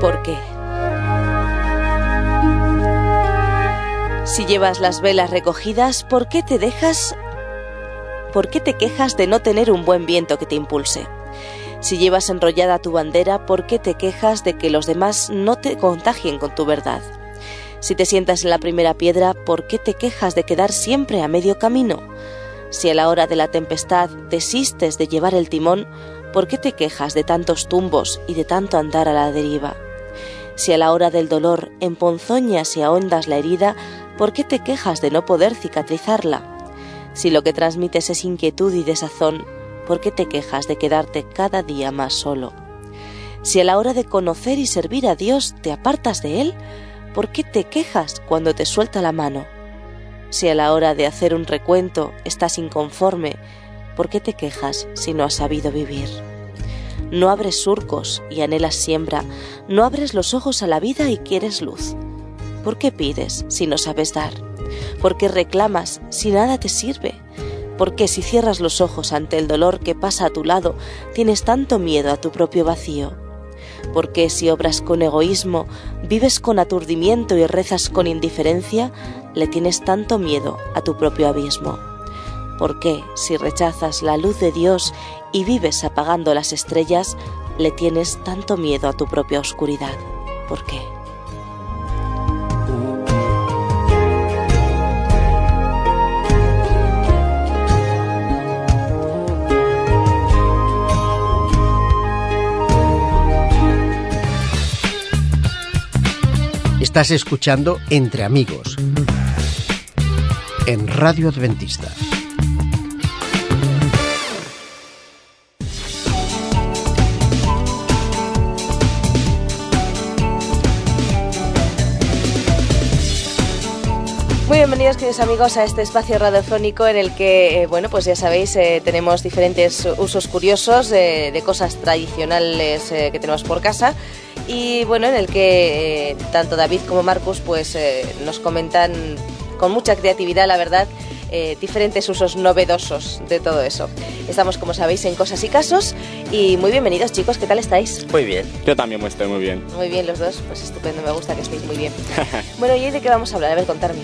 S5: ¿Por qué? Si llevas las velas recogidas, ¿por qué te dejas ¿Por qué te quejas de no tener un buen viento que te impulse? Si llevas enrollada tu bandera, ¿por qué te quejas de que los demás no te contagien con tu verdad? Si te sientas en la primera piedra, ¿por qué te quejas de quedar siempre a medio camino? Si a la hora de la tempestad desistes de llevar el timón, ¿por qué te quejas de tantos tumbos y de tanto andar a la deriva? Si a la hora del dolor emponzoñas y ahondas la herida, ¿por qué te quejas de no poder cicatrizarla? Si lo que transmites es inquietud y desazón, ¿por qué te quejas de quedarte cada día más solo? Si a la hora de conocer y servir a Dios te apartas de Él, ¿por qué te quejas cuando te suelta la mano? Si a la hora de hacer un recuento estás inconforme, ¿por qué te quejas si no has sabido vivir? No abres surcos y anhelas siembra, no abres los ojos a la vida y quieres luz. ¿Por qué pides si no sabes dar? ¿Por qué reclamas si nada te sirve? ¿Por qué si cierras los ojos ante el dolor que pasa a tu lado tienes tanto miedo a tu propio vacío? ¿Por qué si obras con egoísmo, vives con aturdimiento y rezas con indiferencia, le tienes tanto miedo a tu propio abismo? ¿Por qué si rechazas la luz de Dios y vives apagando las estrellas, le tienes tanto miedo a tu propia oscuridad? ¿Por qué?
S6: Estás escuchando Entre Amigos en Radio Adventista.
S5: Muy bienvenidos, queridos amigos, a este espacio radiofónico en el que, eh, bueno, pues ya sabéis, eh, tenemos diferentes usos curiosos eh, de cosas tradicionales que tenemos por casa y, bueno, en el que eh, tanto David como Marcus, pues eh, nos comentan con mucha creatividad, la verdad, eh, diferentes usos novedosos de todo eso. Estamos, como sabéis, en Cosas y Casos y muy bienvenidos, chicos, ¿qué tal estáis?
S7: Muy bien. Yo también estoy muy bien.
S5: Muy bien los dos, pues estupendo, me gusta que estéis muy bien. Bueno, ¿y de qué vamos a hablar? A ver, contarme.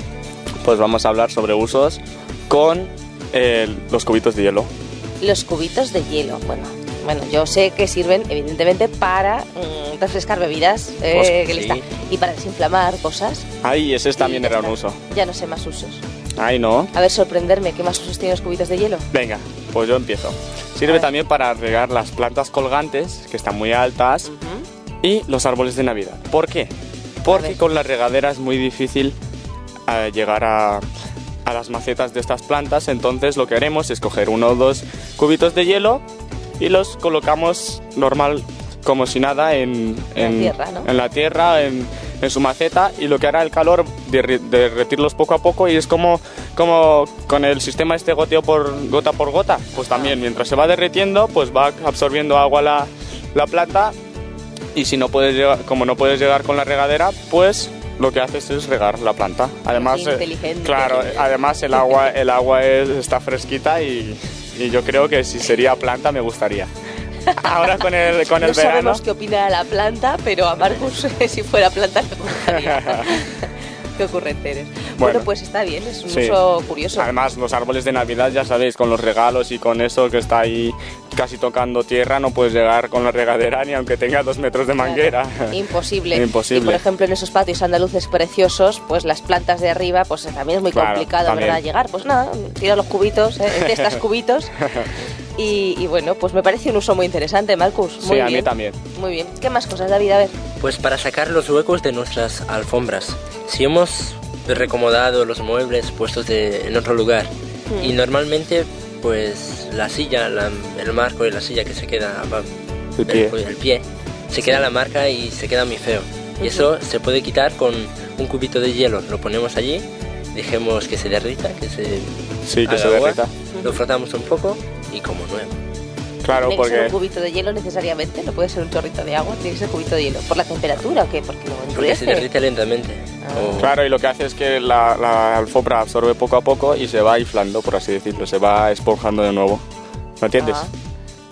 S7: Pues vamos a hablar sobre usos con eh, los cubitos de hielo.
S5: Los cubitos de hielo. Bueno, bueno, yo sé que sirven evidentemente para mm, refrescar bebidas eh,
S7: Pues
S5: que
S7: sí.
S5: le está, y para desinflamar cosas.
S7: Ay, ese también era un uso.
S5: Ya no sé más usos.
S7: Ay, no.
S5: A ver, sorprenderme, ¿qué más usos tienen los cubitos de hielo?
S7: Venga, pues yo empiezo. Sirve también para regar las plantas colgantes, que están muy altas,
S5: Ujú.
S7: y los árboles de Navidad. ¿Por qué? Porque con la regadera es muy difícil eh, llegar a, a las macetas de estas plantas, entonces lo que haremos es coger uno o dos cubitos de hielo y los colocamos normal como si nada en,
S5: En la tierra, ¿no?
S7: en la tierra, en, en su maceta y lo que hará el calor derretirlos poco a poco y es como, como con el sistema este goteo por gota por gota, pues también mientras se va derritiendo pues va absorbiendo agua la, la planta y si no puedes llegar, como no puedes llegar con la regadera, pues lo que haces es regar la planta. Además, eh,
S5: inteligente.
S7: claro, además el agua, el agua es- está fresquita y, y yo creo que si sería planta me gustaría. Ahora con el, con el
S5: no
S7: verano,
S5: sabemos qué opina la planta, pero a Marcus, si fuera planta, le gustaría. qué ocurrente eres. Bueno,
S7: Bueno.
S5: pues está bien, es un
S7: Sí.
S5: uso curioso.
S7: además los árboles de Navidad ya sabéis, con los regalos y con eso que está ahí casi tocando tierra, no puedes llegar con la regadera ni aunque tenga dos metros de manguera.
S5: Claro, imposible.
S7: Imposible.
S5: Y por ejemplo, en esos patios andaluces preciosos, pues las plantas de arriba, pues también es muy
S7: Claro,
S5: complicado,
S7: también.
S5: ¿verdad? Llegar. Pues nada, tira los cubitos, ¿eh? cubitos. Y, y bueno, pues me parece un uso muy interesante, Marcus. Muy
S7: Sí, a mí
S5: bien.
S7: también.
S5: Muy bien. ¿Qué más cosas, David? A ver.
S8: Pues para sacar los huecos de nuestras alfombras. Si hemos recomodado los muebles puestos de- en otro lugar y normalmente pues la silla, la- el marco y la silla que se queda,
S7: El pie.
S8: el pie, se queda la marca y se queda muy feo. Y eso se puede quitar con un cubito de hielo, lo ponemos allí, dejemos que se derrita, que se
S7: Sí, que se
S8: agua,
S7: derrita.
S8: lo frotamos un poco y como nuevo.
S7: Claro,
S5: ¿Tiene que ser
S7: porque...
S5: un cubito de hielo necesariamente? ¿No puede ser un chorrito de agua? ¿Tiene que ser cubito de hielo? ¿Por la temperatura o qué? Porque lo
S8: Porque se derrite lentamente.
S5: Ah.
S8: O-
S7: Claro, y lo que hace es que la, la alfombra absorbe poco a poco y se va inflando, por así decirlo, se va esponjando de nuevo. ¿Me entiendes?
S5: Ah,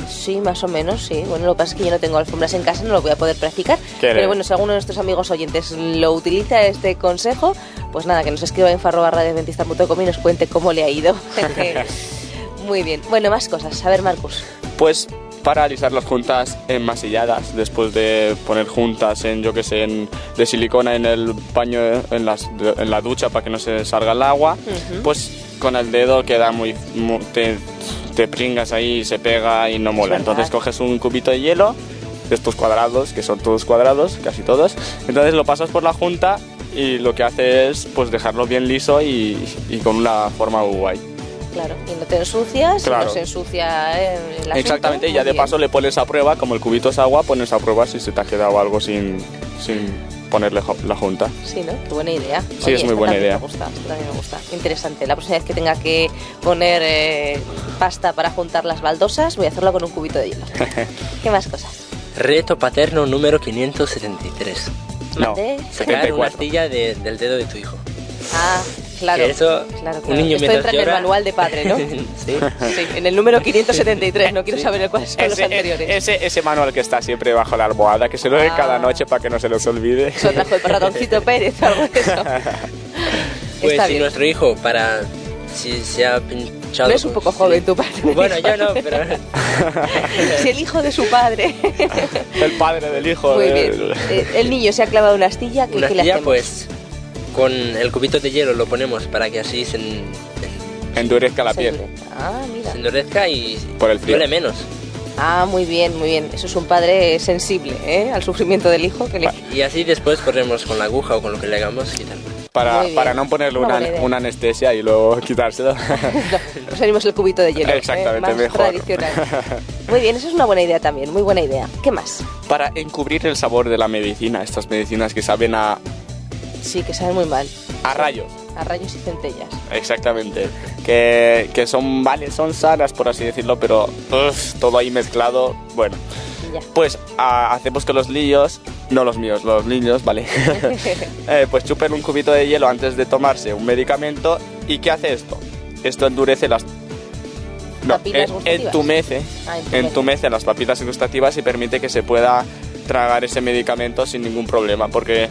S5: Sí, más o menos, sí. Bueno, lo que pasa es que yo no tengo alfombras en casa, no lo voy a poder practicar.
S7: ¿Qué
S5: Pero bueno, si alguno de nuestros amigos oyentes lo utiliza este consejo, pues nada, que nos escriba en farrobarradioadventista.com y nos cuente cómo le ha ido. Muy bien. Bueno, más cosas. A ver, Marcus.
S7: Pues para alisar las juntas enmasilladas, después de poner juntas en, yo que sé, en, de silicona en el baño, en, las, en la ducha para que no se salga el agua, pues con el dedo queda muy... mu- te, te pringas ahí, se pega y no mola. Entonces coges un cubito de hielo, de estos cuadrados, que son todos cuadrados, casi todos, entonces lo pasas por la junta y lo que hace es pues dejarlo bien liso y, y con una forma muy guay.
S5: Claro, y no te ensucias, y
S7: Claro.
S5: no se ensucia el asunto.
S7: Exactamente, y ya de
S5: bien.
S7: paso le pones a prueba, como el cubito es agua, pones a prueba si se te ha quedado algo sin, sin ponerle la junta.
S5: Sí, ¿no? Qué buena idea.
S7: Sí, es muy buena
S5: también
S7: idea.
S5: Me gusta, también me gusta. Interesante. La próxima vez que tenga que poner eh, pasta para juntar las baldosas, voy a hacerlo con un cubito de hielo. ¿Qué más cosas?
S8: Reto paterno número 573.
S7: No.
S8: Sacar una
S7: 74.
S8: astilla de- del dedo de tu hijo.
S5: Ah, claro.
S8: Que eso,
S5: claro,
S8: un
S5: claro.
S8: niño
S5: Esto entra en el manual de padre, ¿no?
S8: sí.
S5: Sí, en el número 573. No quiero saber cuáles son los
S7: Ese,
S5: anteriores.
S7: ese, ese manual que está siempre bajo la almohada, que se lo dé
S5: Ah.
S7: cada noche para que no se los olvide.
S5: Eso trajo el ratoncito Pérez o algo de eso.
S8: Pues
S5: Está
S8: si
S5: bien.
S8: nuestro hijo, para. Si se ha pinchado.
S5: No es un
S8: con-
S5: poco joven tu padre.
S8: Bueno, yo no, pero.
S5: Si el hijo de su padre.
S7: El padre del hijo.
S5: Muy bien. Eh, el niño se ha clavado una astilla. ¿Qué,
S8: Una
S5: qué le
S8: astilla,
S5: hacemos?
S8: pues. Con el cubito de hielo lo ponemos para que así se, en- en-
S7: Endurezca la
S5: Se
S7: piel.
S5: endurece. Ah, mira.
S8: se endurezca y
S7: Por el frío.
S8: duele menos.
S5: Ah, muy bien, muy bien. Eso es un padre sensible ¿eh? al sufrimiento del hijo. Que le...
S8: Y así después corremos con la aguja o con lo que le hagamos quitarlo.
S7: Para, para no ponerle
S5: Una
S7: una, anestesia y luego quitárselo.
S5: Nos salimos el cubito de hielo. ¿eh?
S7: Exactamente,
S5: Más
S7: mejor.
S5: tradicional. Muy bien, eso es una buena idea también. Muy buena idea. ¿Qué más?
S7: para encubrir el sabor de la medicina, estas medicinas que saben a,
S5: Sí, que saben muy mal.
S7: a rayos.
S5: A rayos y centellas.
S7: Exactamente. Que, que son, vale, son sanas, por así decirlo, pero todo ahí mezclado. Bueno,
S5: Ya.
S7: pues ah, hacemos que los niños, no los míos, los niños, ¿vale? Eh, pues chupen un cubito de hielo antes de tomarse un medicamento. ¿Y qué hace esto? Esto endurece las... No, entumece,
S5: Ah, entumece
S7: las papilas gustativas y permite que se pueda tragar ese medicamento sin ningún problema, porque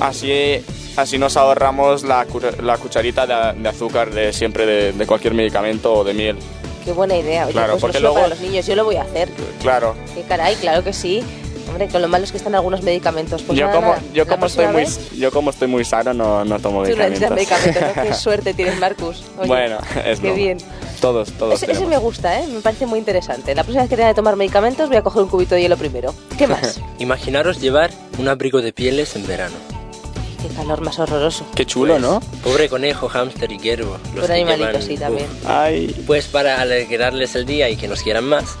S7: así, así nos ahorramos la, la cucharita de, de azúcar de siempre de, de cualquier medicamento o de miel.
S5: Qué buena idea. Oye,
S7: Claro,
S5: pues no
S7: porque
S5: solo
S7: luego-
S5: para los niños, yo lo voy a hacer.
S7: Claro,
S5: Qué caray, claro que sí. Hombre, con lo malo es que están algunos medicamentos. Pues
S7: yo
S5: nada,
S7: como,
S5: nada,
S7: yo como estoy muy, yo como estoy muy sano no, no tomo
S5: Tú no necesitas
S7: medicamentos.
S5: medicamentos, ¿no? Qué suerte tienes, Marcus. Oye,
S7: Bueno, es
S5: Qué
S7: broma.
S5: bien.
S7: Todos, todos
S5: Ese, ese
S7: tenemos.
S5: me gusta, ¿eh? Me parece muy interesante. La próxima vez que tenga que tomar medicamentos voy a coger un cubito de hielo primero. ¿Qué más?
S8: Imaginaros llevar un abrigo de pieles en verano.
S5: Qué calor más horroroso.
S7: Qué chulo,
S8: Pues,
S7: ¿no?
S8: Pobre conejo, hámster y cuervo. los
S5: Un
S8: que
S5: animalito,
S8: llevan-
S5: sí, también.
S8: Uf.
S7: Ay,
S8: Pues para alegrarles el día y que nos quieran más.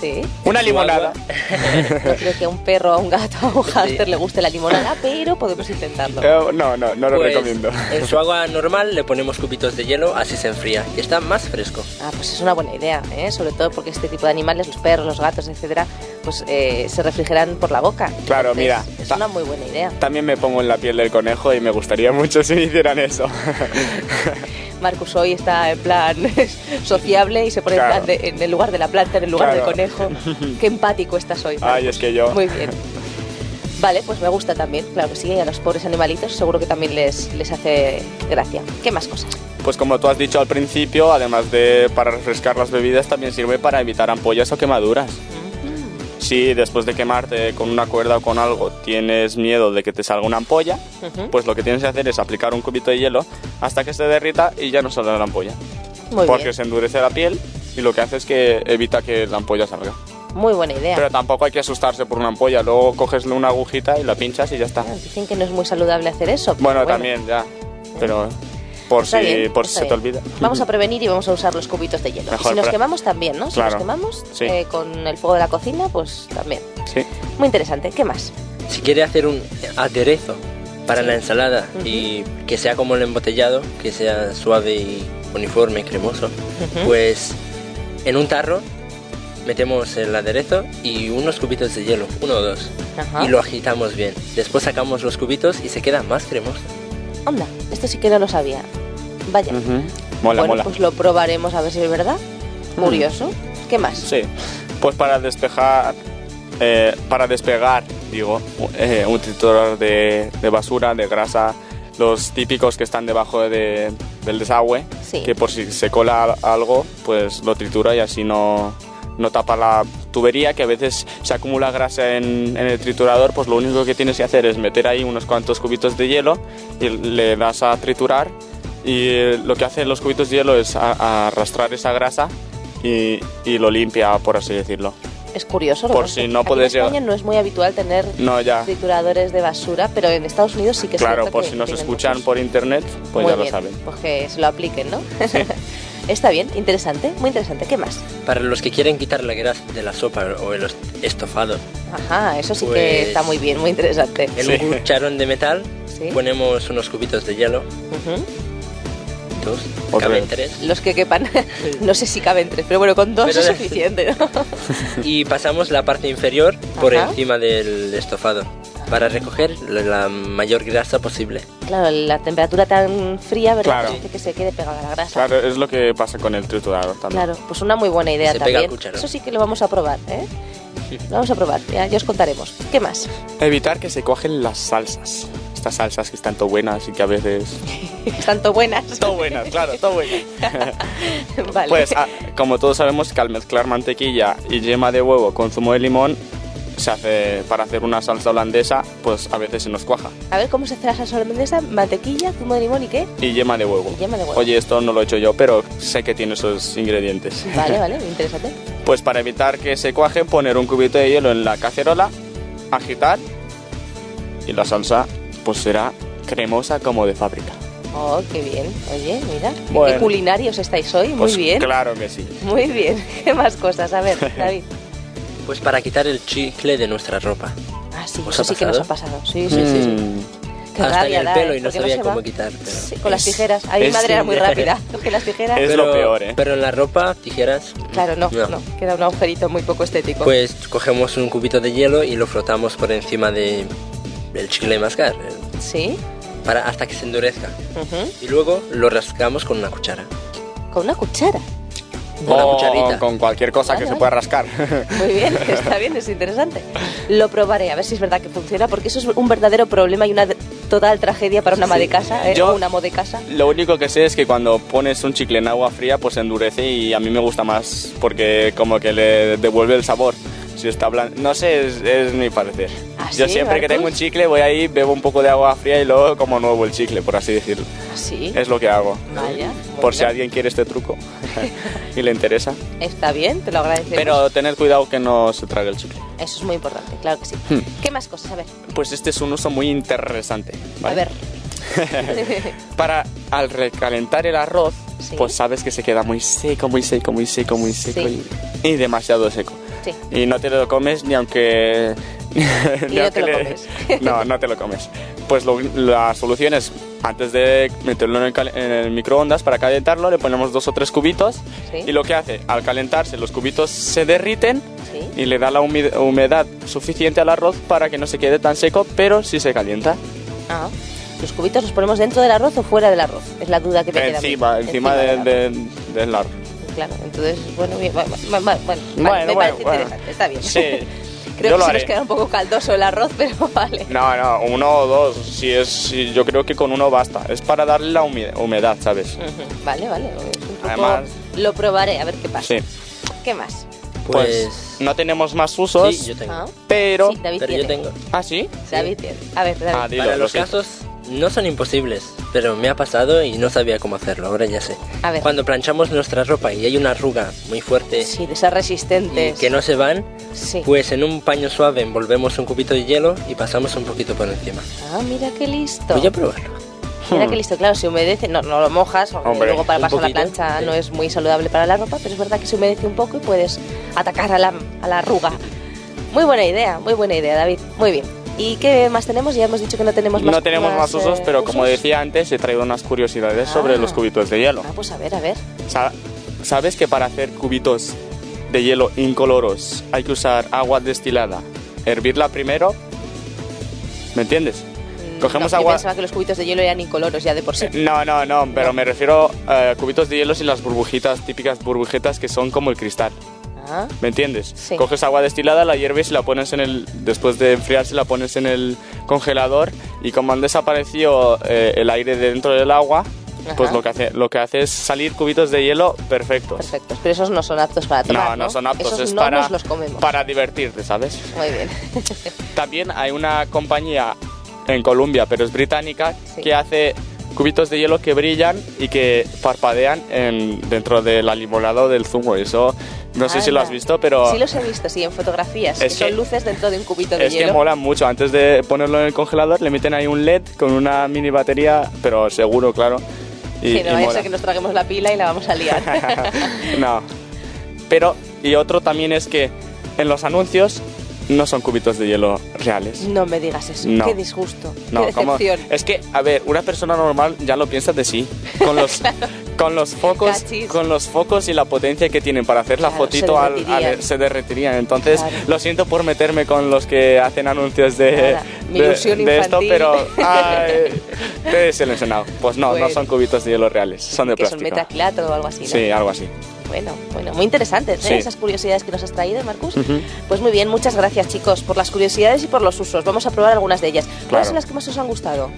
S5: Sí.
S7: una limonada.
S5: No creo que a un perro, a un gato, a un hámster le guste la limonada, pero podemos intentarlo.
S7: Eh, no, no, no lo
S8: Pues,
S7: recomiendo.
S8: En su agua normal le ponemos cubitos de hielo, así se enfría y está más fresco.
S5: Ah, pues es una buena idea, ¿eh? Sobre todo porque este tipo de animales, los perros, los gatos, etcétera, pues eh, se refrigeran por la boca.
S7: Claro,
S5: Entonces,
S7: mira,
S5: Es una muy buena idea.
S7: También me pongo en la piel del conejo y me gustaría mucho si me hicieran eso.
S5: Marcus hoy está en plan sociable y se pone
S7: Claro.
S5: en, plan de- en el lugar de la planta, en el lugar
S7: Claro.
S5: del conejo. Qué empático estás hoy.
S7: Ay, es que yo.
S5: Muy bien. Vale, pues me gusta también, claro que sí, y a los pobres animalitos seguro que también les, les hace gracia. ¿Qué más cosas?
S7: pues como tú has dicho al principio, además de para refrescar las bebidas, también sirve para evitar ampollas o quemaduras. Si después de quemarte con una cuerda o con algo tienes miedo de que te salga una ampolla, pues lo que tienes que hacer es aplicar un cubito de hielo hasta que se derrita y ya no sale la ampolla.
S5: Muy
S7: porque
S5: bien.
S7: se endurece la piel y lo que hace es que evita que la ampolla salga.
S5: Muy buena idea.
S7: Pero tampoco hay que asustarse por una ampolla, luego coges una agujita y la pinchas y ya está.
S5: Dicen que no es muy saludable hacer eso. pero
S7: Bueno, también ya, pero por
S5: Está
S7: si,
S5: bien,
S7: por si se te olvida.
S5: Vamos a prevenir y vamos a usar los cubitos de hielo. Y
S7: Mejor
S5: si nos quemamos también, ¿no? Si
S7: Claro.
S5: nos quemamos
S7: Sí.
S5: eh, con el fuego de la cocina, pues también.
S7: Sí.
S5: Muy interesante. ¿Qué más?
S8: Si quiere hacer un aderezo para la ensalada y que sea como el embotellado, que sea suave y uniforme, cremoso, pues en un tarro metemos el aderezo y unos cubitos de hielo, uno o dos,
S5: Ajá.
S8: y lo agitamos bien. Después sacamos los cubitos y se queda más cremoso.
S5: Onda, esto sí que no lo sabía. Vaya.
S7: Ujú. Mola,
S5: bueno,
S7: mola.
S5: pues lo probaremos a ver si es verdad. Curioso. ¿Qué más?
S7: Sí, pues para despejar, eh, para despegar, digo, eh, un triturador de, de basura, de grasa, los típicos que están debajo de- del desagüe,
S5: Sí.
S7: que por si se cola algo, pues lo tritura y así no, no tapa la tubería, que a veces se acumula grasa en, en el triturador, pues lo único que tienes que hacer es meter ahí unos cuantos cubitos de hielo y le das a triturar y eh, lo que hacen los cubitos de hielo es a- a arrastrar esa grasa y, y lo limpia, por así decirlo.
S5: Es curioso.
S7: Por si no puedes
S5: En España
S7: llevar-
S5: no es muy habitual tener
S7: No,
S5: trituradores de basura, pero en Estados Unidos sí que es
S7: Claro, por
S5: que
S7: si nos escuchan
S5: muchos.
S7: por internet, pues
S5: Muy
S7: ya lo
S5: bien,
S7: saben.
S5: Pues que se lo apliquen, ¿no? Está bien, interesante, muy interesante. ¿Qué más?
S8: Para los que quieren quitar la grasa de la sopa o el estofado,
S5: Ajá, eso sí que
S8: Pues-
S5: está muy bien, muy interesante.
S8: en
S7: Sí.
S8: un cucharón de metal
S5: Sí.
S8: ponemos unos cubitos de hielo, dos,
S7: Otro.
S8: caben tres,
S5: Los que quepan, no sé si caben tres, pero bueno, con dos
S8: Pero-
S5: es suficiente, ¿no?
S8: y pasamos la parte inferior por
S5: Ajá.
S8: encima del estofado para recoger la, mayor grasa posible.
S5: Claro, la temperatura tan fría, ¿verdad?
S7: Claro.
S5: Que se quede pegada la grasa.
S7: Claro, es lo que pasa con el triturador también.
S5: Claro, pues una muy buena idea
S8: Se pega al
S5: también. Eso sí que lo vamos a probar, ¿eh? Lo vamos a probar, ya, ya os contaremos. ¿Qué más?
S7: Evitar que se cogen las salsas. Estas salsas que están todo buenas y que a veces...
S5: Están todo buenas.
S7: todo buenas, claro, todo buenas.
S5: vale.
S7: Pues ah, como todos sabemos que al mezclar mantequilla y yema de huevo con zumo de limón, se hace para hacer una salsa holandesa, pues a veces se nos cuaja.
S5: A ver cómo se hace la salsa holandesa, mantequilla, zumo de limón y qué.
S7: Y yema de huevo.
S5: Y yema de huevo.
S7: Oye, esto no lo he hecho yo, pero sé que tiene esos ingredientes.
S5: Vale, vale, interesante.
S7: Pues para evitar que se cuaje, poner un cubito de hielo en la cacerola, agitar y la salsa pues será cremosa como de fábrica.
S5: Oh, qué bien. Oye, mira,
S7: Bueno.
S5: qué culinarios estáis hoy. Muy
S7: Pues
S5: bien.
S7: Claro que sí.
S5: Muy bien. ¿Qué más cosas? A ver, David.
S8: Pues para quitar el chicle de nuestra ropa.
S5: Ah, sí,
S8: ¿Os
S5: eso sí que nos ha
S8: pasado?
S5: Sí, sí, sí. sí.
S7: Mm,
S5: Qué
S8: Hasta
S5: rabia
S8: en el pelo
S5: ¿eh?
S8: y no
S5: Porque
S8: sabía cómo
S5: va.
S8: quitar. pero-
S5: Sí, con las tijeras. A mi madre era muy rápida. Coge las tijeras.
S7: Es
S8: pero,
S7: lo peor, ¿eh?
S8: Pero en la ropa, tijeras,
S5: Claro, no,
S8: No.
S5: no, Queda un agujerito muy poco estético.
S8: pues cogemos un cubito de hielo y lo frotamos por encima de del chicle de mascar
S5: Sí.
S8: para hasta que se endurezca. Y luego lo rascamos con una cuchara.
S5: Con una cuchara.
S8: Una
S7: o
S8: cucharita.
S7: con cualquier cosa
S5: Vale,
S7: que se pueda rascar.
S5: Muy bien, está bien, es interesante. Lo probaré, a ver si es verdad que funciona, porque eso es un verdadero problema y una total tragedia para una ama de casa, ¿eh?
S7: Yo-
S5: o una amo de casa.
S7: Lo único que sé es que cuando pones un chicle en agua fría, pues endurece y a mí me gusta más porque como que le devuelve el sabor. Si está blando, no sé, es, es mi parecer.
S5: ¿Ah,
S7: Yo
S5: sí,
S7: siempre que tengo un chicle voy ahí, bebo un poco de agua fría y luego como nuevo el chicle, por así decirlo.
S5: Sí.
S7: Es lo que hago.
S5: Vaya.
S7: Por si alguien quiere este truco y le interesa.
S5: Está bien, te lo agradecemos.
S7: Pero tened cuidado que no se trague el chicle.
S5: Eso es muy importante, claro que sí.
S7: Hmm.
S5: ¿Qué más cosas? A ver.
S7: Pues este es un uso muy interesante. ¿vale?
S5: A ver.
S7: Para al recalentar el arroz,
S5: Sí.
S7: pues sabes que se queda muy seco, muy seco, muy seco, muy seco
S5: Sí.
S7: y, y demasiado seco.
S5: Sí.
S7: Y no te lo comes ni aunque... ni
S5: no te lo comes.
S7: no, no te lo comes. Pues lo- la solución es, antes de meterlo en el, en el microondas para calentarlo, le ponemos dos o tres cubitos
S5: Sí.
S7: y lo que hace, al calentarse, los cubitos se derriten
S5: Sí.
S7: y le da la humedad suficiente al arroz para que no se quede tan seco, pero sí se calienta.
S5: Ah. ¿Los cubitos los ponemos dentro del arroz o fuera del arroz? Es la duda que queda. mí.
S7: Encima, encima,
S5: del arroz.
S7: de- del arroz.
S5: Claro, entonces, bueno, bien, bueno, bueno, bueno, vale,
S7: Bueno,
S5: me parece
S7: bueno.
S5: interesante, está bien.
S7: Sí.
S5: Creo
S7: Yo
S5: que
S7: lo
S5: se
S7: haré.
S5: nos queda un poco caldoso el arroz, pero vale.
S7: No, no, uno o dos. Si es, si yo creo que con uno basta. Es para darle la humedad, ¿sabes?
S5: Vale, vale. un
S7: Además-
S5: lo probaré, a ver qué pasa.
S7: Sí.
S5: ¿Qué más?
S7: Pues,
S8: Pues...
S7: no tenemos más usos,
S8: sí, yo tengo.
S5: Ah,
S7: pero...
S5: sí, David
S8: Pero yo
S5: tiene.
S8: tengo.
S7: ¿Ah, sí?
S5: David tiene. A ver, David.
S7: Ah, dilo,
S8: Para
S7: lo
S8: los casos no son imposibles, pero me ha pasado y no sabía cómo hacerlo, ahora ya sé.
S5: A ver.
S8: Cuando planchamos nuestra ropa y hay una arruga muy fuerte
S5: Sí, de esas
S8: y
S5: resistentes.
S8: que no se van,
S5: Sí.
S8: pues en un paño suave envolvemos un cubito de hielo y pasamos un poquito por encima.
S5: Ah, mira qué listo.
S8: Voy a probarlo.
S5: Mira qué listo, claro, se humedece, no, no lo mojas,
S7: Hombre,
S5: luego para pasar la
S8: poquito,
S5: plancha
S8: sí.
S5: no es muy saludable para la ropa, pero es verdad que se humedece un poco y puedes atacar a la, a la arruga. Muy buena idea, muy buena idea, David. Muy bien. ¿Y qué más tenemos? Ya hemos dicho que no tenemos más
S7: No tenemos más usos,
S5: eh,
S7: pero como
S5: usos.
S7: decía antes, he traído unas curiosidades sobre
S5: Ah.
S7: los cubitos de hielo.
S5: Ah, pues a ver, a ver.
S7: Sa- ¿Sabes que para hacer cubitos de hielo incoloros hay que usar agua destilada? Hervirla primero. ¿Me entiendes?
S5: Mm,
S7: Cogemos
S5: no, yo
S7: agua-
S5: pensaba que los cubitos de hielo eran incoloros ya de por sí.
S7: No, no, no, pero me refiero a cubitos de hielo sin las burbujitas, típicas burbujitas que son como el cristal. ¿Me entiendes?
S5: Sí.
S7: Coges agua destilada, la hierves y la pones en el. Después de enfriarse, la pones en el congelador. Y como han desaparecido eh, el aire de dentro del agua, pues lo que, hace, lo que hace es salir cubitos de hielo perfectos.
S5: perfectos. Pero esos no son aptos para tomar,
S7: No, no son aptos,
S5: Esos
S7: es
S5: no
S7: para,
S5: nos los comemos.
S7: para divertirte, ¿sabes?
S5: Muy bien.
S7: También hay una compañía en Colombia, pero es británica,
S5: Sí.
S7: que hace cubitos de hielo que brillan y que parpadean en, dentro de la limonada o del zumo. Eso no sé si lo has visto, pero
S5: Sí los he visto, sí, en fotografías.
S7: Es
S5: que
S7: que-
S5: son luces dentro de un cubito de
S7: es
S5: hielo.
S7: que mola mucho. Antes de ponerlo en el congelador le meten ahí un LED con una mini batería, pero seguro, claro. Y, y
S5: no vaya a ser que nos traguemos la pila y la vamos a liar.
S7: no. Pero, y otro también es que en los anuncios no son cubitos de hielo reales.
S5: no me digas eso.
S7: No.
S5: Qué disgusto.
S7: No,
S5: qué
S7: ¿cómo?
S5: decepción.
S7: Es que, a ver, una persona normal ya lo piensa de sí. Con los, con los focos,
S5: Cachis.
S7: con los focos y la potencia que tienen para hacer la
S5: Claro,
S7: fotito
S5: se
S7: al,
S5: derretirían.
S7: al- se derretirían. Entonces,
S5: Claro.
S7: lo siento por meterme con los que hacen anuncios de,
S5: mi
S7: de, de esto, pero ay, te he desilusionado. Pues no, no
S5: Bueno.
S7: son cubitos de hielo reales, son de
S5: que son
S7: plástico.
S5: metacrilato o algo así. ¿no?
S7: Sí, algo así.
S5: Bueno, bueno, muy interesantes ¿eh?
S7: Sí.
S5: esas curiosidades que nos has traído, Marcus. Pues muy bien, muchas gracias chicos por las curiosidades y por los usos. Vamos a probar algunas de ellas. ¿Cuáles
S7: Claro.
S5: son las que más os han gustado?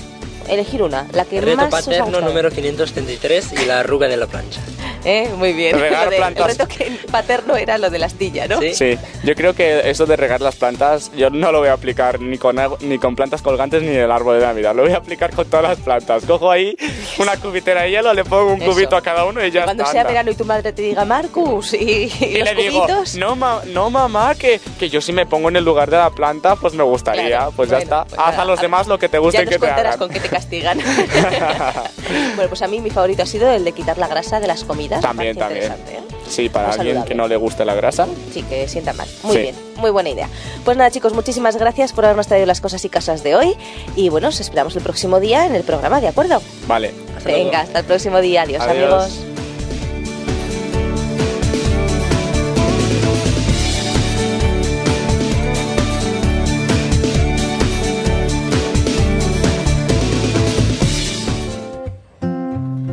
S5: Elegir una, la que
S8: Reto
S5: más os ha
S8: paterno
S5: gustado.
S8: número 533 y la arruga de la plancha.
S5: ¿Eh? Muy bien.
S7: Regar
S5: de-
S7: plantas.
S5: El reto que paterno era lo de la astilla, ¿no?
S8: Sí.
S7: Sí, yo creo que eso de regar las plantas, yo no lo voy a aplicar ni con, ni con plantas colgantes ni el árbol de Navidad. Lo voy a aplicar con todas las plantas. Cojo ahí una cubitera de hielo, le pongo un
S5: Eso.
S7: cubito a cada uno y ya
S5: Cuando
S7: está.
S5: sea
S7: anda.
S5: verano y tu madre te diga, Marcus, y, y
S7: Y
S5: los
S7: le digo,
S5: cubitos.
S7: no, ma- no mamá, que, que yo si me pongo en el lugar de la planta, pues me gustaría.
S5: Claro,
S7: pues ya
S5: bueno,
S7: está.
S5: pues
S7: Haz
S5: nada,
S7: a los
S5: a-
S7: demás lo que te guste
S5: ya
S7: que te hagan.
S5: con qué te castigan. bueno, pues a mí mi favorito ha sido el de quitar la grasa de las comidas.
S7: También, también.
S5: ¿eh?
S7: Sí, para
S5: Muy
S7: alguien
S5: saludable.
S7: que no le guste la grasa.
S5: Sí, que sienta mal. Muy
S7: Sí.
S5: bien, muy buena idea. Pues nada, chicos, muchísimas gracias por habernos traído las cosas y casas de hoy. Y bueno, os esperamos el próximo día en el programa, ¿de acuerdo?
S7: Vale.
S8: Hasta luego.
S5: Venga, hasta el próximo día. Adiós,
S7: Adiós.
S5: amigos.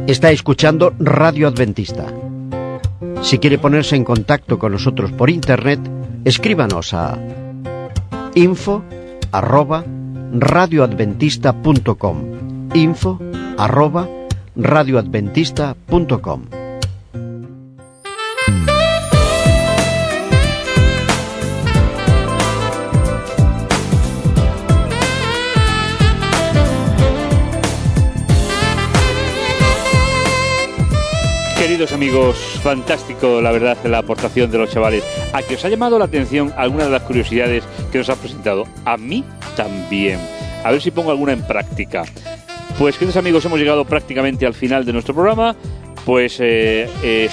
S6: Está escuchando Radio Adventista. Si quiere ponerse en contacto con nosotros por internet, escríbanos a info arroba radioadventista.com info arroba
S2: Queridos amigos, fantástico la verdad la aportación de los chavales. ¿A que os ha llamado la atención alguna de las curiosidades que nos ha presentado? A mí también. A ver si pongo alguna en práctica. Pues queridos amigos, hemos llegado prácticamente al final de nuestro programa. Pues eh, eh,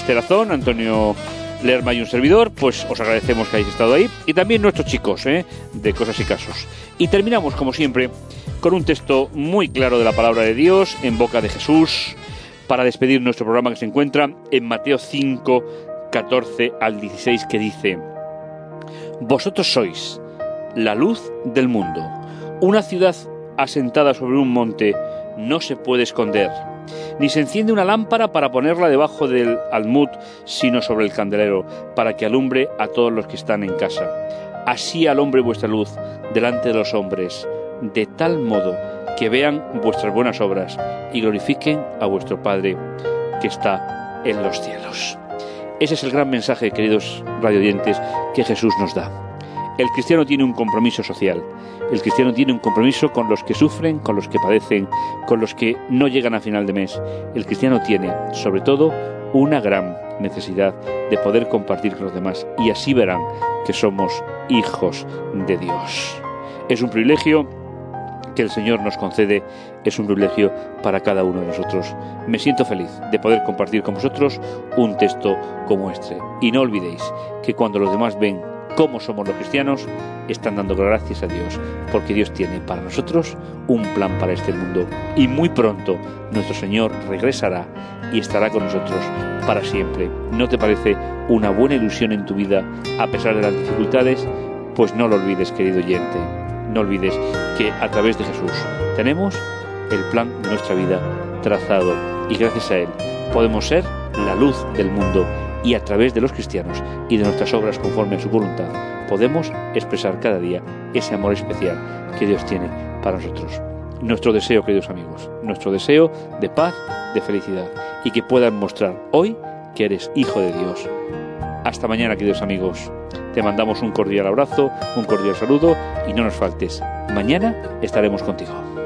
S2: Antonio Lerma y un servidor, pues os agradecemos que hayáis estado ahí. Y también nuestros chicos, ¿eh? de cosas y casos. Y terminamos, como siempre, con un texto muy claro de la palabra de Dios en boca de Jesús para despedir nuestro programa que se encuentra en Mateo 5, 14 al 16 que dice, Vosotros sois la luz del mundo. Una ciudad asentada sobre un monte no se puede esconder, ni se enciende una lámpara para ponerla debajo del almud, sino sobre el candelero, para que alumbre a todos los que están en casa. así al hombre vuestra luz delante de los hombres, de tal modo que vean vuestras buenas obras y glorifiquen a vuestro Padre que está en los cielos. Ese es el gran mensaje, queridos radiodientes, que Jesús nos da. El cristiano tiene un compromiso social. El cristiano tiene un compromiso con los que sufren, con los que padecen, con los que no llegan a final de mes. El cristiano tiene, sobre todo, una gran necesidad de poder compartir con los demás y así verán que somos hijos de Dios. Es un privilegio que el Señor nos concede, es un privilegio para cada uno de nosotros. Me siento feliz de poder compartir con vosotros un texto como este. Y no olvidéis que cuando los demás ven cómo somos los cristianos, están dando gracias a Dios, porque Dios tiene para nosotros un plan para este mundo. Y muy pronto nuestro Señor regresará y estará con nosotros para siempre. ¿No te parece una buena ilusión en tu vida a pesar de las dificultades? Pues no lo olvides, querido oyente. No olvides que a través de Jesús tenemos el plan de nuestra vida trazado y gracias a Él podemos ser la luz del mundo y a través de los cristianos y de nuestras obras conforme a su voluntad podemos expresar cada día ese amor especial que Dios tiene para nosotros. Nuestro deseo, queridos amigos, nuestro deseo de paz, de felicidad y que puedan mostrar hoy que eres hijo de Dios. Hasta mañana, queridos amigos. Te mandamos un cordial abrazo, un cordial saludo y no nos faltes. Mañana estaremos contigo.